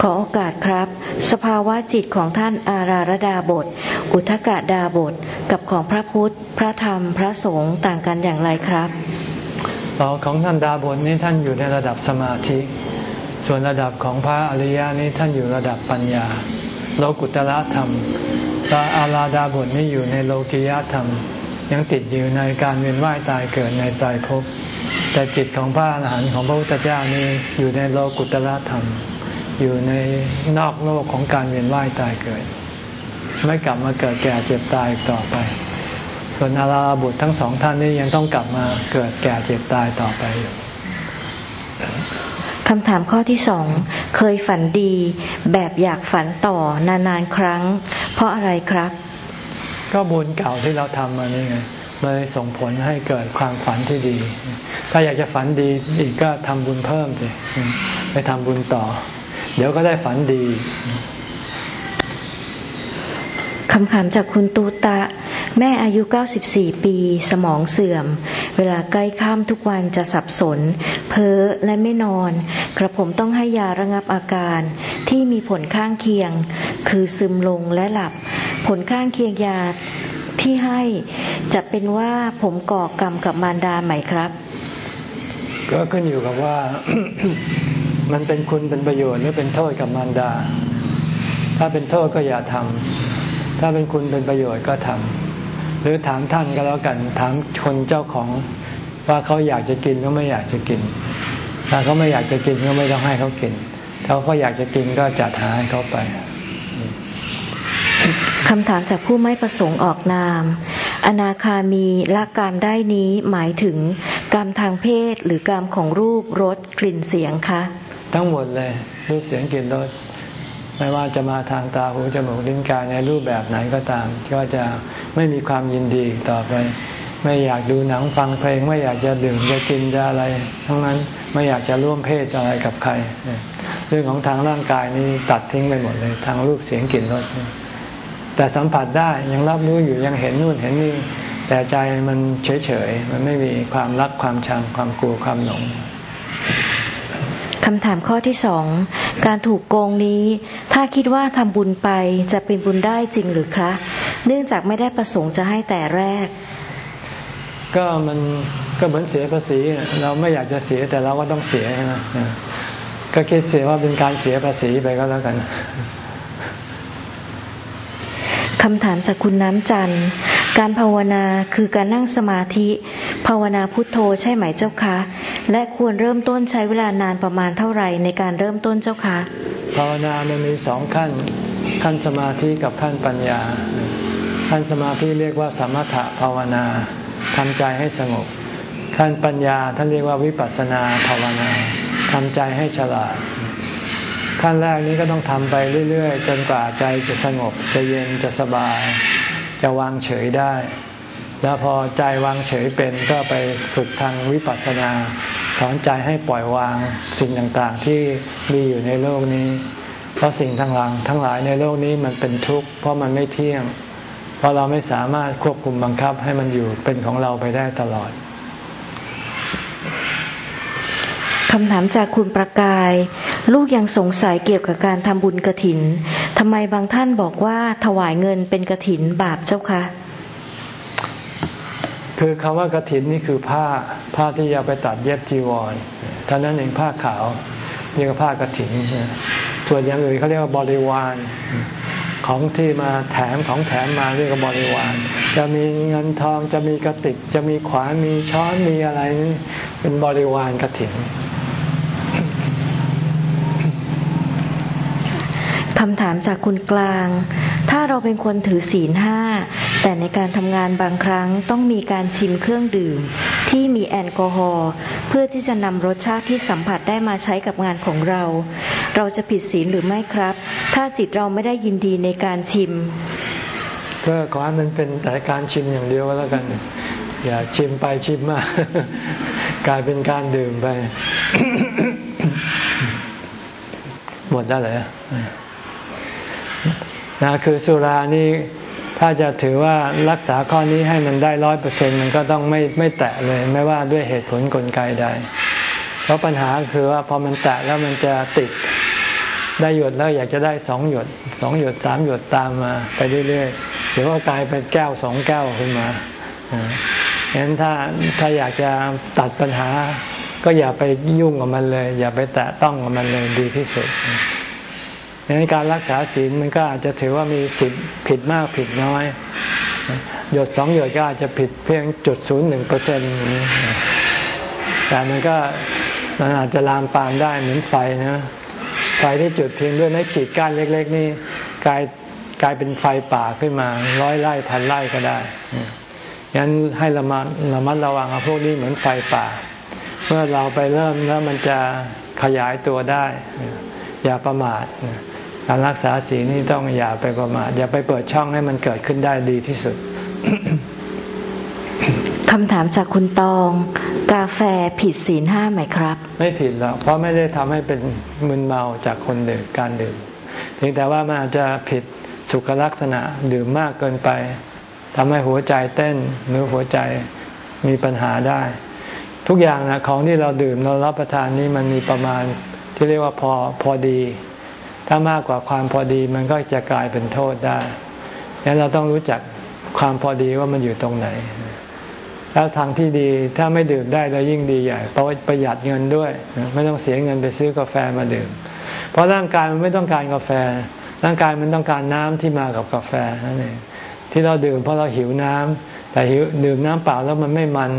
S2: ขอโอกาสครับ สภาวะจิตของท่านอาราระดาบท อุทกะดาบท กับของพระพุทธ พระธรรม พระสงฆ์ต่างกันอย่างไรครับ
S1: ของท่านดาบทนี้ท่านอยู่ในระดับสมาธิ ส่วนระดับของพระอริยะนี้ท่านอยู่ระดับปัญญา โลกุตละธรรมพระอาราดาบทนี้อยู่ในโลกิยธรรม ยังติดอยู่ในการเวียนว่ายตายเกิดในตายภพแต่จิตของพระอรหันต์ของพระพุทธเจ้านี้อยู่ในโลกุตละธรรม อยู่ในนอกโลกของการเวียนว่ายตายเกิด ไม่กลับมาเกิดแก่เจ็บตายต่อไป ส่วนอาราบุตรทั้งสองท่านนี้ยังต้องกลับมาเกิดแก่เจ็บตายต่อไปอยู่
S2: คำถามข้อที่สองเคยฝันดี แบบอยากฝันต่อนานๆครั้ง เพราะอะไรครับ
S1: ก็บุญเก่าที่เราทำมานี่ไงเลยส่งผลให้เกิดความฝันที่ดี ถ้าอยากจะฝันดีอีกก็ทำบุญเพิ่มสิไปทำบุญต่อ เดี๋ยวก็ได้ฝันดี
S2: คำถามจากคุณตูตะ แม่อายุ 94 ปี สมองเสื่อม เวลาใกล้ค่ำทุกวันจะสับสน เพ้อและไม่นอน กระผมต้องให้ยาระงับอาการที่มีผลข้างเคียง คือซึมลงและหลับ ผลข้างเคียงยาที่ให้จะเป็นว่าผมก่อกรรมกับมารดาไหมครับ
S1: ก็ขึ้นอยู่กับว่ามันเป็นคุณเป็นประโยชน์หรือเป็นโทษกับมารดา ถ้าเป็นโทษก็อย่าทำถ้าเป็นคุณเป็นประโยชน์ก็ทำ หรือถามท่านก็แล้วกันถามคนเจ้าของว่าเขาอยากจะกินก็ไม่อยากจะกิน ถ้าเขาไม่อยากจะกินก็ไม่ต้องให้เขากิน ถ้าเขาอยากจะกินก็จัดหาให้เขาไป
S2: คำถามจากผู้ไม่ประสงค์ออกนาม อนาคามีละกามได้นี้หมายถึงกรรมทางเพศหรือกรรมของรูปรสกลิ่นเสียงคะ
S1: ทั้งหมดเลย รูปเสียงกลิ่นรส ไม่ว่าจะมาทางตาหูจมูกลิ้นกายในรูปแบบไหนก็ตาม ก็จะไม่มีความยินดีต่อไป ไม่อยากดูหนังฟังเพลง ไม่อยากจะดื่มจะกินจะอะไร ทั้งนั้นไม่อยากจะร่วมเพศอะไรกับใคร เรื่องของทางร่างกายนี้ตัดทิ้งไปหมดเลย ทางรูปเสียงกลิ่นรสแต่สัมผัสได้ยังรับรู้อยู่ยังเห็นนู่นเห็นนี่แต่ใจมันเฉยๆมันไม่มีความรักความชังความกลัวความหลง
S2: คำถามข้อที่สอง การถูกโกงนี้ ถ้าคิดว่าทำบุญไปจะเป็นบุญได้จริงหรือคะ เนื่องจากไม่ได้ประสงค์จะให้แต่แรก
S1: ก็มันก็เหมือนเสียภาษีเราไม่อยากจะเสียแต่เราก็ต้องเสียใช่ไหมก็คิดเสียว่าเป็นการเสียภาษีไปก็แล้วกัน
S2: คำถามจากคุณน้ำจันทร์ การภาวนาคือการนั่งสมาธิ ภาวนาพุทโธใช่ไหมเจ้าคะ และควรเริ่มต้นใช้เวลานานประมาณเท่าไหร่ในการเริ่มต้นเจ้าคะ
S1: ภาวนามันมีสองขั้น ขั้นสมาธิกับขั้นปัญญา ขั้นสมาธิเรียกว่าสมถะภาวนาทำใจให้สงบ ขั้นปัญญาท่านเรียกว่าวิปัสสนาภาวนาทำใจให้ฉลาดขั้นแรกนี้ก็ต้องทำไปเรื่อย ๆ จนกว่าใจจะสงบ จะเย็นจะสบาย จะวางเฉยได้ แล้วพอใจวางเฉยเป็นก็ไปฝึกทางวิปัสสนา สอนใจให้ปล่อยวางสิ่งต่างๆที่มีอยู่ในโลกนี้ เพราะสิ่งทั้งหลังทั้งหลายในโลกนี้มันเป็นทุกข์เพราะมันไม่เที่ยง เพราะเราไม่สามารถควบคุมบังคับให้มันอยู่เป็นของเราไปได้ตลอด
S2: คำถามจากคุณประกาย ลูกยังสงสัยเกี่ยวกับการทำบุญกระถินทำไมบางท่านบอกว่าถวายเงินเป็นกระถินบาปเจ้าคะ
S1: คือคำว่ากระถินนี่คือผ้าผ้าที่เอาไปตัดเย็บจีวรท่านั้นเองผ้าขาวนี่ก็ผ้ากระถินส่วนอย่างอื่นเขาเรียกว่าบริวารของที่มาแถมของแถมมาเรียกว่าบริวาร จะมีเงินทองจะมีกระติกจะมีขวานมีช้อนมีอะไรนี่เป็นบริวารกระถิน
S2: คำถามจากคุณกลาง ถ้าเราเป็นคนถือศีลห้า แต่ในการทำงานบางครั้งต้องมีการชิมเครื่องดื่ม ที่มีแอลกอฮอล์เพื่อที่จะนำรสชาติที่สัมผัสได้มาใช้กับงานของเรา เราจะผิดศีลหรือไม่ครับ ถ้าจิตเราไม่ได้ยินดีในการชิม
S1: ก็ขอให้มันเป็นแต่การชิมอย่างเดียวแล้วกัน อย่าชิมไปชิมมากลายเป็นการดื่มไปหมดได้เลย นะคือสุรานี่ถ้าจะถือว่ารักษาข้อนี้ให้มันได้ร้อยเปอร์เซ็นมันก็ต้องไม่ไม่แตะเลย ไม่ว่าด้วยเหตุผลกลไกใด เพราะปัญหาคือว่าพอมันแตะแล้วมันจะติดได้หยดแล้วอยากจะได้สองหยดสองหยดสามหยดตามมาไปเรื่อยๆเดี๋ยวก็กลายเป็นแก้วสองแก้วขึ้นมาฉะนั้นถ้าถ้าอยากจะตัดปัญหา ก็อย่าไปยุ่งกับมันเลย อย่าไปแตะต้องกับมันเลยดีที่สุด ในการรักษาศีลมันก็อาจจะถือว่ามีสิทธิ์ผิดมากผิดน้อย หยดสองหยดก็อาจจะผิดเพียงจุดศูนย์หนึ่งเปอร์เซ็นต์แต่มันก็มันอาจจะลามปามได้เหมือนไฟนะไฟที่จุดเพียงด้วยไม้ขีดก้านเล็ก ๆ นี่กลายกลายเป็นไฟป่าขึ้นมา ร้อยไร่พันไร่ก็ได้ยั้นให้ระมัดระมัดระวังพวกนี้เหมือนไฟป่า เมื่อเราไปเริ่มแล้วมันจะขยายตัวได้ อย่าประมาท การรักษาศีลนี่ต้องอย่าไปประมาทอย่าไปเปิดช่องให้มันเกิดขึ้นได้ดีที่สุด
S2: คำถามจากคุณตอง กาแฟผิดศีลห้าไหมครับ
S1: ไม่ผิดหรอกเพราะไม่ได้ทำให้เป็นมึนเมาจากคนดื่มการดื่มเพียงแต่ว่ามันอาจจะผิดสุขลักษณะดื่มมากเกินไปทำให้หัวใจเต้นหรือหัวใจมีปัญหาได้ ทุกอย่างนะของที่เราดื่มเรารับประทานนี้มันมีประมาณที่เรียกว่าพอพอดี ถ้ามากกว่าความพอดีมันก็จะกลายเป็นโทษได้ดังนั้นเราต้องรู้จักความพอดีว่ามันอยู่ตรงไหน แล้วทางที่ดีถ้าไม่ดื่มได้แล้วยิ่งดีใหญ่เพราะประหยัดเงินด้วย ไม่ต้องเสียเงินไปซื้อกาแฟมาดื่ม เพราะร่างกายมันไม่ต้องการกาแฟ ร่างกายมันต้องการน้ำที่มากับกาแฟนั่นเองที่เราดื่มเพราะเราหิวน้ำแต่หิวดื่มน้ำเปล่าแล้วมันไม่มัน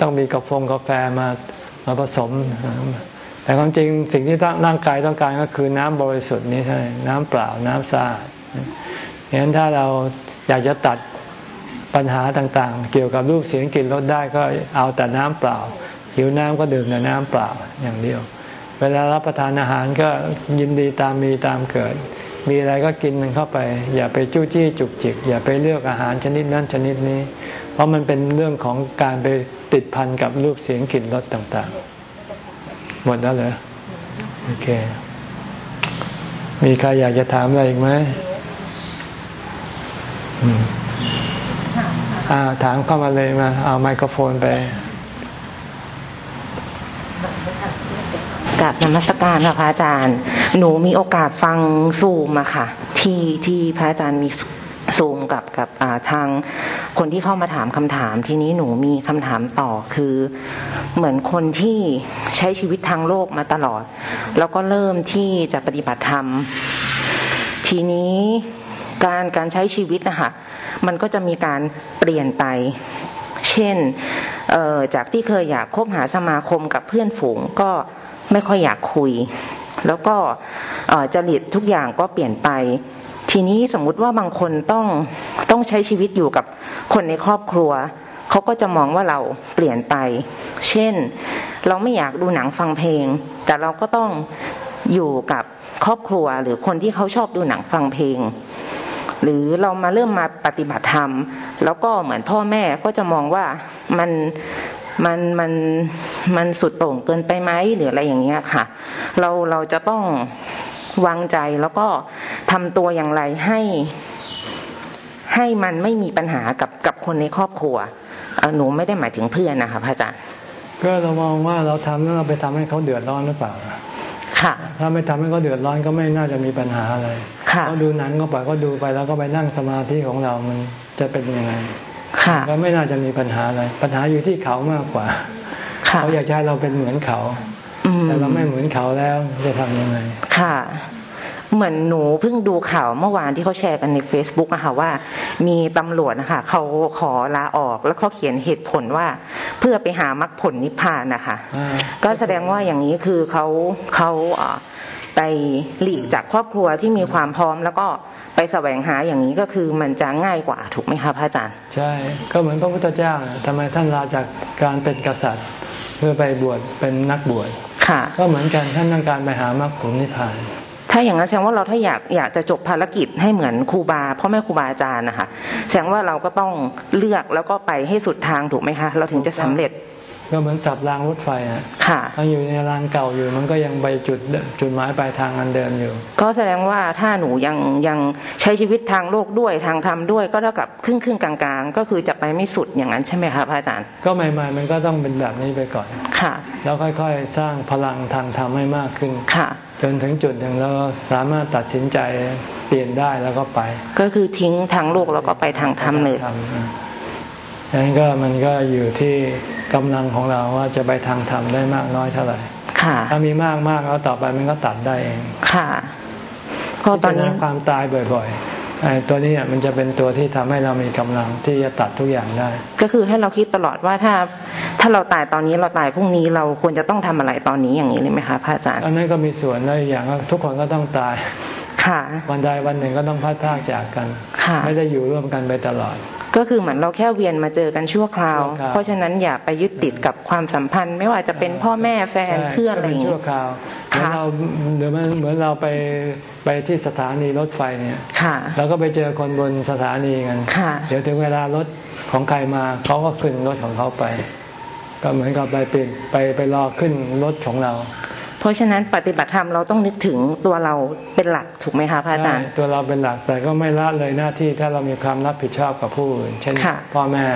S1: ต้องมีกาแฟกาแฟมามาผสม แต่ความจริงสิ่งที่ร่างกายต้องการก็คือน้ำบริสุทธิ์นี้ใช่น้ำเปล่าน้ำสะอาดงนั้นถ้าเราอยากจะตัดปัญหาต่างๆ เกี่ยวกับรูปเสียงกลิ่นรสได้ก็เอาแต่น้ำเปล่า หิวน้ำก็ดื่มแต่น้ำเปล่าอย่างเดียว เวลารับประทานอาหารก็ยินดีตามมีตามเกิด มีอะไรก็กินมันเข้าไป อย่าไปจู้จี้จุกจิก อย่าไปเลือกอาหารชนิดนั้นชนิดนี้ เพราะมันเป็นเรื่องของการไปติดพันกับรูปเสียงกลิ่นรสต่างๆ หมดแล้วเหรอโอเค มีใครอยากจะถามอะไรอีกไหมอ่า ถามเข้ามาเลยมา เอาไมโครโฟนไป
S4: กับนมัสการค่ะพระอาจารย์ หนูมีโอกาสฟังซูมอะค่ะ ที่ที่พระอาจารย์มี ซูมกับกับทางคนที่เข้ามาถามคำถามทีนี้หนูมีคำถามต่อคือ เหมือนคนที่ใช้ชีวิตทางโลกมาตลอด แล้วก็เริ่มที่จะปฏิบัติธรรม ทีนี้การการใช้ชีวิตนะคะมันก็จะมีการเปลี่ยนไป เช่นจากที่เคยอยากคบหาสมาคมกับเพื่อนฝูงก็ไม่ค่อยอยากคุย แล้วก็จริตทุกอย่างก็เปลี่ยนไป ทีนี้สมมุติว่าบางคนต้องต้องใช้ชีวิตอยู่กับคนในครอบครัวเขาก็จะมองว่าเราเปลี่ยนไป เช่น เราไม่อยากดูหนังฟังเพลง แต่เราก็ต้องอยู่กับครอบครัวหรือคนที่เขาชอบดูหนังฟังเพลง หรือเรามาเริ่มมาปฏิบัติธรรม แล้วก็เหมือนพ่อแม่ก็จะมองว่ามันมันมันมันสุดโต่งเกินไปไหมหรืออะไรอย่างเงี้ยค่ะ เราเราจะต้อง วางใจแล้วก็ทำตัวอย่างไรให้ให้มันไม่มีปัญหากับกับคนในครอบครัวหนูไม่ได้หมายถึงเพื่อนนะคะพระอาจารย์
S1: ก็เรามองว่าเราทำแล้วเราไปทำให้เขาเดือดร้อนหรือเปล่า
S4: ค่ะ
S1: ถ้าไม่ทำให้เขาเดือดร้อนก็ไม่น่าจะมีปัญหาอะไรเขาดูหนังก็ปล่อยก็ดูไปแล้วก็ไปนั่งสมาธิของเรามันจะเป็นยังไงก็ไม่น่าจะมีปัญหาอะไร ปัญหาอยู่ที่เขามากกว่า เขาอยากให้เราเป็นเหมือนเขา แต่เราไม่เหมือนเขาแล้วจะทำยังไง
S4: ค่ะ เหมือนหนูเพิ่งดูข่าวเมื่อวานที่เขาแชร์กันใน Facebook อะค่ะว่า มีตำรวจนะคะเขาขอลาออกแล้วเขาเขียนเหตุผลว่า เพื่อไปหามรรคผลนิพพานนะคะก็แสดงว่าอย่างนี้คือเขาเขาไปหลีกจากครอบครัวที่มีความพร้อม แล้วก็ไปแสวงหาอย่างนี้ก็คือมันจะง่ายกว่าถูกไหมคะพระอาจารย์
S1: ใช่ก็เหมือนพระพุทธเจ้าทำไมท่านลาจากการเป็นกษัตริย์ เพื่อไปบวชเป็นนักบวชก็เหมือนกันท่านต้องการไปหามรรคผลนิพพาน
S4: ถ้าอย่างนั้นแสดงว่าเราถ้าอยากอยากจะจบภารกิจให้เหมือนครูบาพ่อแม่ครูบาอาจารย์นะคะแสดงว่าเราก็ต้องเลือกแล้วก็ไปให้สุดทางถูกไหมคะ เราถึงจะสำเร็จ
S1: ก็เหมือนสับรางรถไฟอะค่ะถ้าอยู่ในรางเก่าอยู่ มันก็ยังไปจุดจุดหมายปลายทางอันเดิมอยู่
S4: ก็แสดงว่าถ้าหนูยังยังใช้ชีวิตทางโลกด้วยทางธรรมด้วยก็เท่ากับครึ่งครึ่งกลางๆก็คือจะไปไม่สุดอย่างนั้นใช่ไหมคะพระอาจารย์
S1: ก็ใหม่ๆมันก็ต้องเป็นแบบนี้ไปก่อน
S4: ค่ะ
S1: แล้วค่อยๆ สร้างพลังทางธรรมให้มากขึ้น
S4: ค่ะ
S1: จนถึงจุดหนึ่งแล้วสามารถตัดสินใจเปลี่ยนได้แล้วก็ไป
S4: ก็คือทิ้งทางโลกแล้วก็ไปทางธรรมเลย
S1: ดัง นั้นก็มันก็อยู่ที่กำลังของเราว่าจะไปทางธรรมได้มากน้อยเท่าไหร่
S4: ค่ะ
S1: ถ้ามีมากมากแล้วต่อไปมันก็ตัดได้เอง
S4: ค่ะ ก็ตอนนี้
S1: ความตายบ่อยๆไอ้ตัวนี้มันจะเป็นตัวที่ทำให้เรามีกำลังที่จะตัดทุกอย่างได้
S4: ก็คือให้เราคิดตลอดว่าถ้า ถ้าเราตายตอนนี้เราตายพรุ่งนี้เราควรจะต้องทำอะไรตอนนี้อย่างนี้เลยไหมคะพระอาจารย์
S1: อันนั้นก็มีส่วนได้อย่างทุกคนก็ต้องตาย
S4: ค่ะ
S1: วันใดวันหนึ่งก็ต้องพัดพากจากกัน
S4: ค่ะ
S1: ไม่ได้อยู่ร่วมกันไปตลอด
S4: ก็คือเหมือนเราแค่เวียนมาเจอกันชั่วคราว เพราะฉะนั้นอย่าไปยึดติดกับความสัมพันธ์ ไม่ว่าจะเป็นพ่อแม่แฟนเพื่อนอะไรอย่าง
S1: นี้ชั่วคราวเหมือนเราเหมือนเหมือนเราไปไปที่สถานีรถไฟเนี่ยเราก็ไปเจอคนบนสถานีกันเดี๋ยวถึงเวลารถของใครมาเขาก็ขึ้นรถของเขาไป ก็เหมือนกับไปเปลี่ยนไปไปรอขึ้นรถของเรา
S4: เพราะฉะนั้นปฏิบัติธรรมเราต้องนึกถึงตัวเราเป็นหลักถูกไหมคะพระอาจารย์
S1: ตัวเราเป็นหลักแต่ก็ไม่ละเลยหน้าที่ถ้าเรามีความรับผิดชอบกับผู้อื่นเช่นพ่อแม่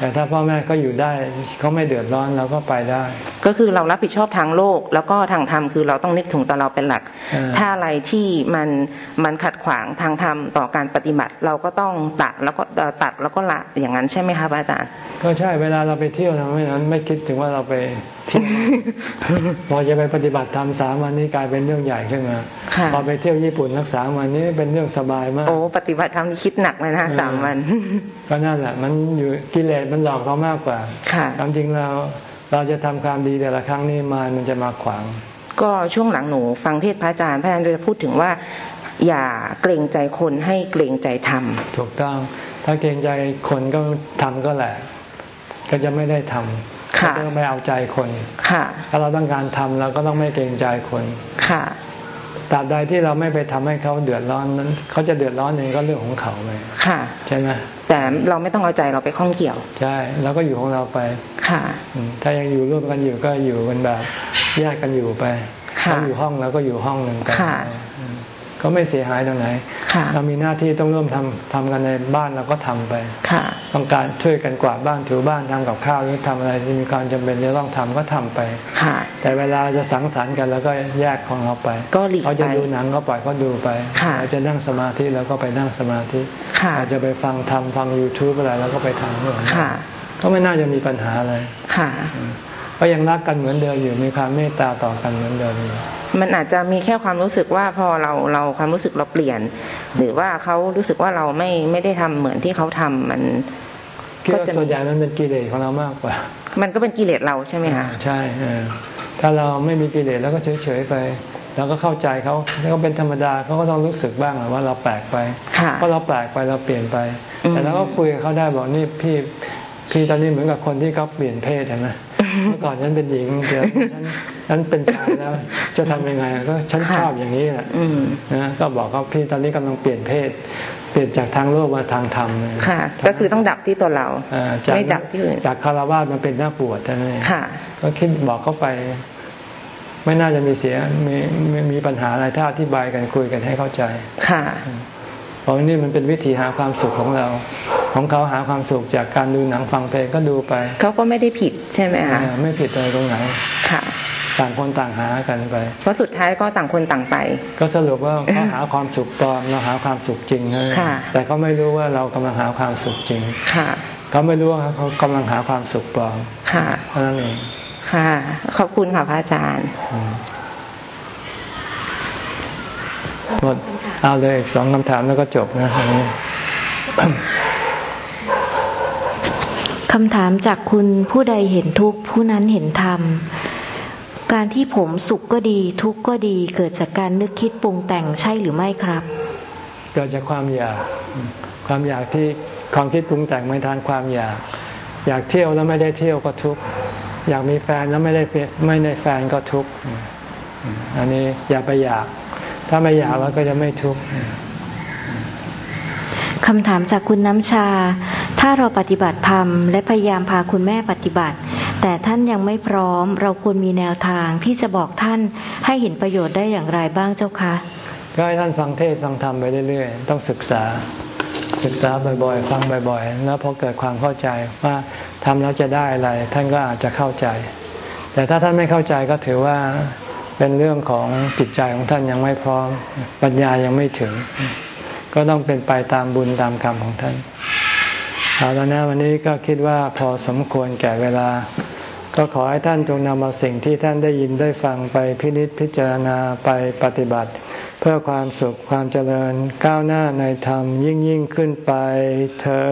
S1: แต่ถ้าพ่อแม่ก็อยู่ได้เขาไม่เดือดร้อนเราก็ไปได้
S4: ก็คือเรารับผิดชอบทางโลก แล้วก็ทางธรรมคือเราต้องนึกถึงตัวเราเป็นหลัก ถ้าอะไรที่มันมันขัดขวางทางธรรมต่อการปฏิบัติเราก็ต้องตัดแล้วก็ตัดแล้วก็ละอย่างนั้นใช่ไหมคะอาจารย์
S1: ก็ใช่เวลาเราไปเที่ยวนะไม่นั้นไม่คิดถึงว่าเราไปเที่ยว พอจะไปปฏิบัติธรรมสามวันนี้กลายเป็นเรื่องใหญ่ขึ้นมาพอไปเที่ยวญี่ปุ่นรักษาวันนี้เป็นเรื่องสบายมาก
S4: โอ้ปฏิบัติธรรมนี่คิดหนักเลยนะสามวัน
S1: ก็นั่นแหละ มันอยู่กิเลสมันหลอกเรามากกว่าความจริงเราเราจะทำความดีแต่ละครั้งนี่มามันจะมาขวาง
S4: ก็ช่วงหลังหนู ฟังเทศพระอาจารย์พระอาจารย์จะพูดถึงว่า อย่าเกรงใจคนให้เกรงใจธรรม
S1: ถูกต้อง ถ้าเกรงใจคนก็ทำก็แหละ ก็จะไม่ได้ทำก็ไม่เอาใจคนถ้าเราต้องการทำเราก็ต้องไม่เกรงใจคน
S4: ค่ะ
S1: ตราบใดที่เราไม่ไปทำให้เขาเดือดร้อนนั้นเขาจะเดือดร้อนเองก็เรื่องของเขาไป
S4: ค่ะ
S1: ใช่ไหม
S4: แต่เราไม่ต้องเอาใจเราไปข้องเกี่ยว
S1: ใช่เราก็อยู่ของเราไป
S4: ค่ะ
S1: ถ้ายังอยู่ร่วมกันอยู่ก็อยู่กันแบบแยกกันอยู่ไปเขาอยู่ห้องแล้วก็อยู่ห้องหนึ่งกัน ก็ไม่เสียหายตรงไหน เรามีหน้าที่ต้องร่วมทำทำกันในบ้านเราก็ทำไปต้องการช่วยกันกวาดบ้านถูบ้านทำกับข้าวหรือทำอะไรที่มีความจำเป็นจะต้องทำก็ทำไปแต่เวลาจะสังสรรค์กันแล้วก็แยกของเราไปเขาจะดูหนังก็ปล่อยเขาดูไปเราจะนั่งสมาธิแล้วก็ไปนั่งสมาธิเราจะไปฟังทำฟัง youtube อะไรแล้วก็ไปทำเรื่องก็ไม่น่าจะมีปัญหาอะไร ก็ยังรักกันเหมือนเดิมอยู่มีความเมตตาต่อกันเหมือนเดิมอยู่
S4: มันอาจจะมีแค่ความรู้สึกว่าพอเราเราความรู้สึกเราเปลี่ยน หรือว่าเขารู้สึกว่าเราไม่ไม่ได้ทำเหมือนที่เขาทำมัน
S1: ก็จะส่วนใหญ่มันเป็นกิเลสของเรามากกว่า
S4: มันก็เป็นกิเลสเราใช่ไหมคะ
S1: ใช่ถ้าเราไม่มีกิเลสแล้วก็เฉยๆไปเราก็เข้าใจเขาแล้วก็เป็นธรรมดาเขาก็ต้องรู้สึกบ้างว่าเราแปลกไปเพราะเราแปลกไปเราเปลี่ยนไป แต่เราก็คุยกับเขาได้บอกนี่พี่พี่ตอนนี้เหมือนกับคนที่เขาเปลี่ยนเพศเห็นไหม เมื่อก่อนฉันเป็นหญิงเดี๋ยวฉันฉันเป็นชายแล้ว จะทำยังไงก็ฉันชอบอย่างนี้แหละนะก็บอกเขาพี่ตอนนี้กำลังเปลี่ยนเพศ เปลี่ยนจากทางโลกมาทางธรรม
S4: ค่ะ ก็คือต้องดับที่ตัวเราไม่ดับที่อื่น
S1: จากคารวะมาเป็นนักบวชท่านเองก็คิดบอกเขาไป ไม่น่าจะมีเสียมีมีปัญหาอะไรถ้าอธิบายกันคุยกันให้เข้าใจ
S4: ค่ะ
S1: ราะนี่มันเป็นวิธีหาความสุขของเรา ของเขาหาความสุขจากการดูหนังฟังเพลงก็ดูไป
S4: เขาก็ไม่ได้ผิดใช่ไหมคะ
S1: ไม่ผิดอะไรตรงไหน
S4: ค่ะ
S1: ต่างคนต่างหากันไป
S4: เพราะสุดท้ายก็ต่างคนต่างไป
S1: ก็สรุปว่าเขาหาความสุขปลอมเราหาความสุขจริงนะ
S4: ค่ะ
S1: แต่เขาไม่รู้ว่าเรากำลังหาความสุขจริง
S4: ค่ะ
S1: เขาไม่รู้ว่าเขากำลังหาความสุขปลอม
S4: ค่ะ
S1: เท่านั้นเอง
S4: ค่ะ ขอบคุณค่ะพระอาจารย์
S1: อืม หมดเอาเลยอีกสองคำถามแล้วก็จบนะอันนี้
S2: คำถามจากคุณผู้ใดเห็นทุกข์ผู้นั้นเห็นธรรม การที่ผมสุขก็ดีทุกข์ก็ดีเกิดจากการนึกคิดปรุงแต่งใช่หรือไม่ครับ
S1: เกิดจากความอยาก ความอยากที่ความคิดปรุงแต่งไม่ทานความอยาก อยากเที่ยวแล้วไม่ได้เที่ยวก็ทุกข์อยากมีแฟนแล้วไม่ได้ไม่ได้แฟนก็ทุกข์อันนี้อย่าไปอยาก ถ้าไม่อยากแล้วก็จะไม่ทุกข์
S2: คำถามจากคุณน้ำชา ถ้าเราปฏิบัติธรรม และพยายามพาคุณแม่ปฏิบัติ แต่ท่านยังไม่พร้อม เราควรมีแนวทางที่จะบอกท่านให้เห็นประโยชน์ได้อย่างไรบ้างเจ้าคะ
S1: ก็ให้ท่านฟังเทศน์ฟังธรรมไปเรื่อยๆ ต้องศึกษา ศึกษาบ่อยๆ ฟังบ่อยๆ แล้วพอเกิดความเข้าใจว่าทำแล้วจะได้อะไร ท่านก็อาจจะเข้าใจ แต่ถ้าท่านไม่เข้าใจก็ถือว่า เป็นเรื่องของจิตใจของท่านยังไม่พร้อม ปัญญายังไม่ถึง ก็ต้องเป็นไปตามบุญตามกรรมของท่านเอาแล้วนะวันนี้ก็คิดว่าพอสมควรแก่เวลา ก็ขอให้ท่านจงนำเอาสิ่งที่ท่านได้ยินได้ฟังไปพินิจพิจารณาไปปฏิบัติ เพื่อความสุขความเจริญก้าวหน้าในธรรมยิ่งยิ่งขึ้นไปเธอ